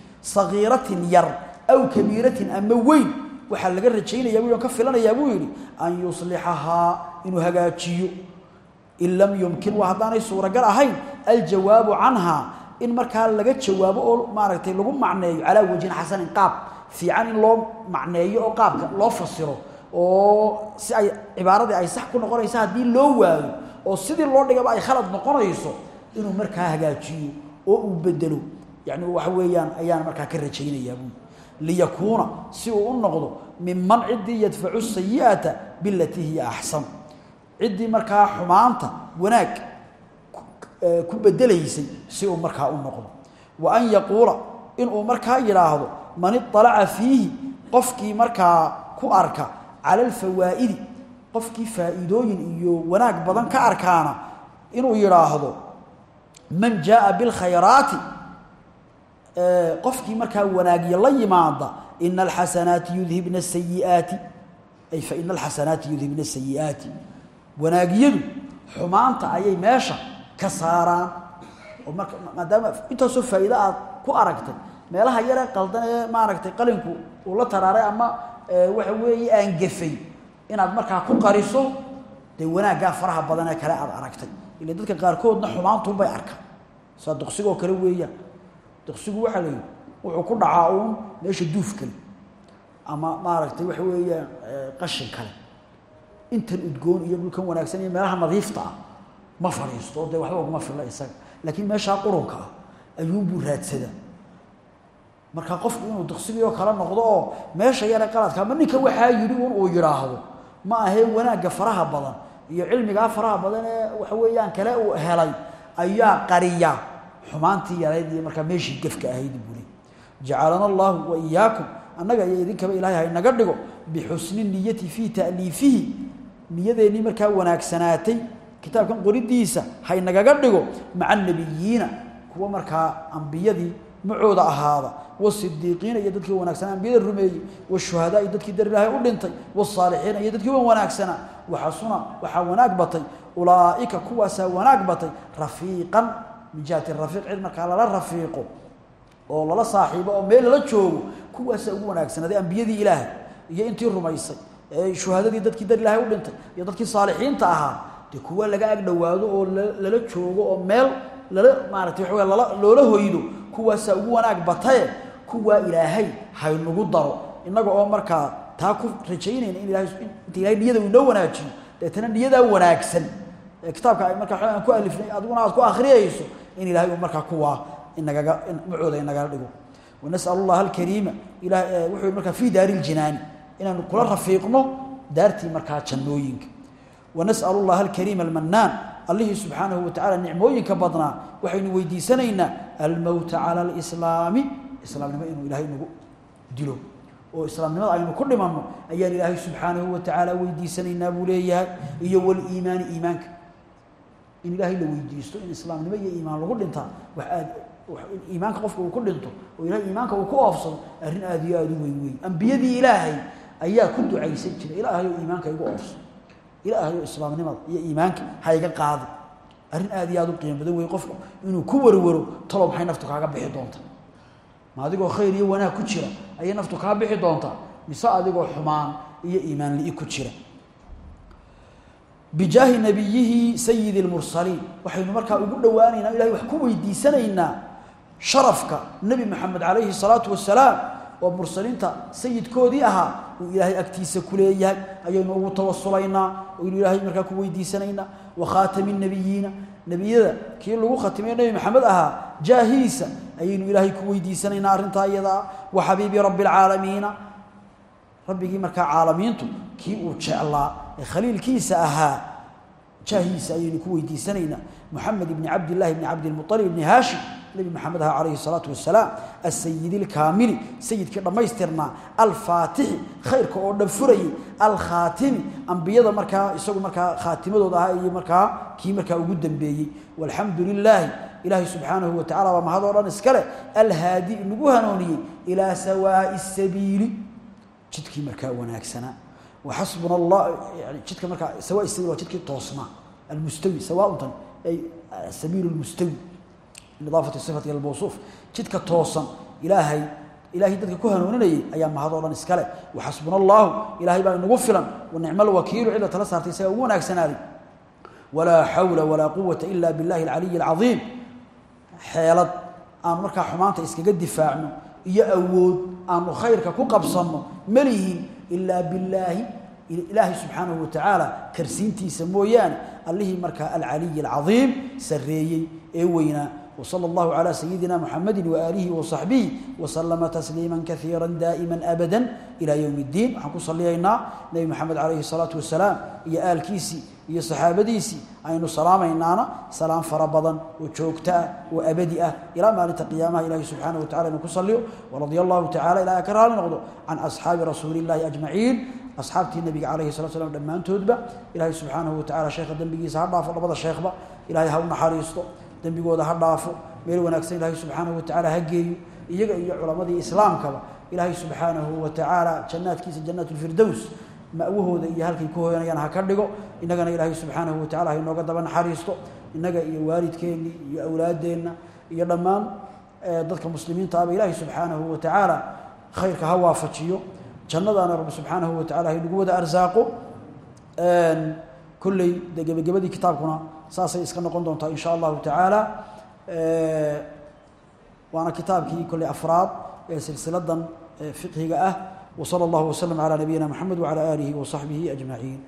aw kabiiratin ama weyn. Waxaa laga rajaynaya bu ka filanayaa buu yidhi an yuslixahaa inuu hagaajiyo. In lam yumkin waa haddaanay suuragal ahayn. Aljawaabu canha in markaa laga jawaabo oo maaragtay lagu macneeyo calaa wajhin xasanin qaab. Fiican in loo macneeyo oo qaabka loo fasiro oo si ay cibaaradii ay sax ku noqonayso haddii loo waayo oo sidii loo dhigaba ay khalad noqonayso inuu markaa hagaajiyo oo uu bedelo yani waxa weeyaan ayaan markaa ka rajaynayaa buu liyakuuna si uu u noqdo minman ciddii yadfacu sayi'ata bilatii hiya axsan ciddii markaa xumaanta wanaag ku bedelaysay si uu markaa u noqdo wa an yaquula inuu markaa yidhaahdo man iطalaca fiihi qofkii markaa ku arka cala alfawaa'idi qofkii faa'iidooyin iyo wanaag badan ka arkaana inuu yidhaahdo man jaaa bilkhayraati qofkii markaa wanaagyo la yimaada ina alxasanaati yudhibna asayi'aati ay fa ina alxasanaati yudhibna asayi'aati wanaagyadu xumaanta ayay meesha ka saaraan. Oo marka maadaama intaasoo faa'iido aad ku aragtay meelaha yaree qaldan ee maaragtay qalinku uu la taraaray ama waxa weeye aan gefay inaad markaa ku qariso dee wanaaggaa faraha badan ee kale aad aragtay. Ila dadka qaarkoodna xumaantuunbay arkaan. Saa duqsigoo kale weeyaan duqsigu waxaa la yidhi wuxuu ku dhacaa uun meesha duuf kale ama maaragtay waxa weeyaan qashin kale. Intan udgoon iyo dhulkan wanaagsan iyo meelaha nadiifta ah ma fadhiisto dee waxba uguma filla isaga. Laakiin meeshaa qurunka ah ayuunbuu raadsadaa. Marka qofku inuu duqsigii kala noqdo oo meesha yare qaladka ama ninka waxaa yidhi un uu yidhaahdo ma ahee wanaagga faraha badan iyo cilmigaa faraha badan ee waxa weeyaan kale uu helay ayaa qariya xumaantii yarayd iyo markaa meeshii gefka ahayd buuli jacalana allahu wa iyaakum annaga iyo idinkaba ilaahay haynaga dhigo bixusni niyati fii ta'liifihi. Niyadeennii markaa wanaagsanaatay kitaabkan qoridiisa haynagaga dhigo maca anabiyiina kuwa markaa ambiyadii macooda ahaada wasidiiqiina iyo dadkii wanaagsanaa ambiyada rumeeyey washuhadaa iyo dadkii dar ilaahay u dhintay wasaalixiina iyo dadkii wan wanaagsanaa waxasuna waxaa wanaag batay ulaa'ika kuwaasaa wanaag batay rafiiqan min jihati rafiiq cid markaa lala rafiiqo oo lala saaxiibo oo meel lala joogo kuwaasaa ugu wanaagsanaaday ambiyadii ilaahay iyo intii rumaysay ee shuhadadii dadkii dar ilaahay u dhintay iyo dadkii saalixiinta ahaa dee kuwa laga ag dhowaado oo lala joogo oo meel lala maaratay waxa lala loola hoydo kuwaasaa ugu wanaag bataye kuwaa ilaahay haynagu daro. Innaga oo markaa taa ku rajaynayna in ilahay inta ilahay niyada uu wanaajiyo deetana niyadaa wanaagsan kitaabka ay markaa aan ku alifnay adiguna aad ku akhriyayso in ilahay uu markaa kuwaa inagaga macooda inagala dhigo. Wanas'al allaha alkariima ilah wuxuu markaa fii daari ljinaani inaanu kula rafiiqno daartii markaa jannooyinka. Wanas'al allaha alkariima almannaan allihii subxaanahu watacala nicmooyinka badnaa waxaynu weydiisanaynaa almowta cala alislaami islaamnimo inuu ilaahay nagu dilo. Oo islaamnimada aynu ku dhimanno ayaan ilaahay subxaanahu watacaala weydiisanaynaa buu leeyahay iyo waliimaani iimaanka in ilaahay la weydiisto in islaamnimo iyo iimaan lagu dhintaa wax aad iimaanka qofka uu ku dhinto oo ilahay iimaanka uu ku oofsado arrin aada iyo aada u weyn weyn. Ambiyadii ilaahay ayaa ku ducaysan jiray. Ilaahayo iimaanka igu oofso. Ilaahayo islaamnimada iyo iimaanka ha iga qaadi. Arrin aada iyo aada u qiimo badan wey qofku inuu ku warwaro talow maxay naftu kaaga bixi doonta. Ma adigoo khayr iyo wanaag ku jira ayay naftu kaa bixi doontaa mise adigoo xumaan iyo iimaan li ku jira bijaahi nabiyihi sayidi lmursaliin waxaynu markaa ugu dhowaanaynaa ilahay wax ku weydiisanaynaa sharafka nebi maxamed calayhi salaatu wasalaam oo mursaliinta sayidkoodii ahaa uu ilaahay agtiisa ku ayaynu ugu tawasulaynaa aynu ilaahay markaa ku weydiisanaynaa. Wa khaatami nabiyiina nebiyada kii lagu khatimay nebi maxamed ahaa jaahiisa ayaynu ilaahay ku weydiisanaynaa arrintaa iyadaa wa xabiibi rabbi alcaalamiina rabbigii markaa caalamiintu kii uu jeclaa ee khaliilkiisa ahaa jaahiisa ayaynu ku weydiisanaynaa. Moxamed ibni cabdillahi bni cabdilmualib ibni haashim nebi maxamed aha calayhi salaatu wasalaam asayid ilkaamili sayidkii dhammaystirnaa alfaatixi khayrka oo dhan furayey alkhaatimi ambiyada markaa isagu markaa khaatimadooda ahaa iyo markaa kii markaa ugu dambeeyey. Walxamdu lilaahi ilaahay subxaanahu watacala waa mahad oo dhan iskale alhaadi nagu hanooniyey ilaa sawaa'i sabiili. Jidkii markaa waxasbuna allah yani jidka markaa sawa sabiil waa jidkii toosnaa. Almustawi sawaauntan ay sabiil lmustawi idaafati sifati ila lmawsuuf jidka toosan ilaahay ilaahay dadka ku hanuuninayay ayaa mahad oo dhan iskale. Waxasbuna allahu ilaahay baa inagu filan. Wanicma alwakiilu cidda tala saartay isagaa ugu wanaagsanaaday walaa xawla walaa quwata ila billahi alcaliyi alcadiim xeelad aanu markaa xumaanta iskaga difaacno iyo awood aanu ilaa billaahi ilaahay subxaanahu watacaala karsiintiisa mooyaane allihii markaa alcaliyi alcadiim sarreeyey ee weynaa وصلى الله على سيدنا محمد وآله وصحبه وسلم تسليما كثيرا دائما أبدا إلى يوم الدين وحنكو صلينا نبي محمد عليه الصلاة iyo saxaabadiisii aynu salaamaynaana salaam fara badan oo joogto ah oo abadi ah ilaa maalinta qiyaamaha ilaahay subxaana watacala inu ku salliyo waradia allahu tacala ilahay ka raali noqdo can asxaabi rasuuli illaahi ajmaciin asxaabtii nabiga calayhi salatu slam dhammaantoodba ilaahay subxaanahu watacala sheekha dembigiisa ha dhaafo labada sheekhba ilaahay ha u naxariisto dembigooda ha dhaafo meel wanaagsan ilaahay subxaanahu watacaala ha geeyo iyaga iyo culammadii islaamkaba ilaahay subxaanahu wa tacaala jannaadkiisa jannaat ma'wahooda iyo halkay ku hoyanayaan ha ka dhigo. Innagana ilaahay subxaanahu watacala ha inooga daba naxariisto. Innaga iyo waalidkeennii iyo awlaaddeenna iyo dhammaan dadka muslimiinta aba ilaahay subxaanahu watacaala khayrka ha waafajiyo. Jannadaana rabbi subxaanahu watacala ha inagu wada arsaaqo. Kolley dee gebagabadii kitaabkuna saasay iska noqon doontaa in allahu tacaala. Waana kitaabkii kolley afraad ee silsiladan fiqhiga ah wsala allahu waslm calaa nabiyina mxamed wcala aalihi wasaxbihi ajmaciin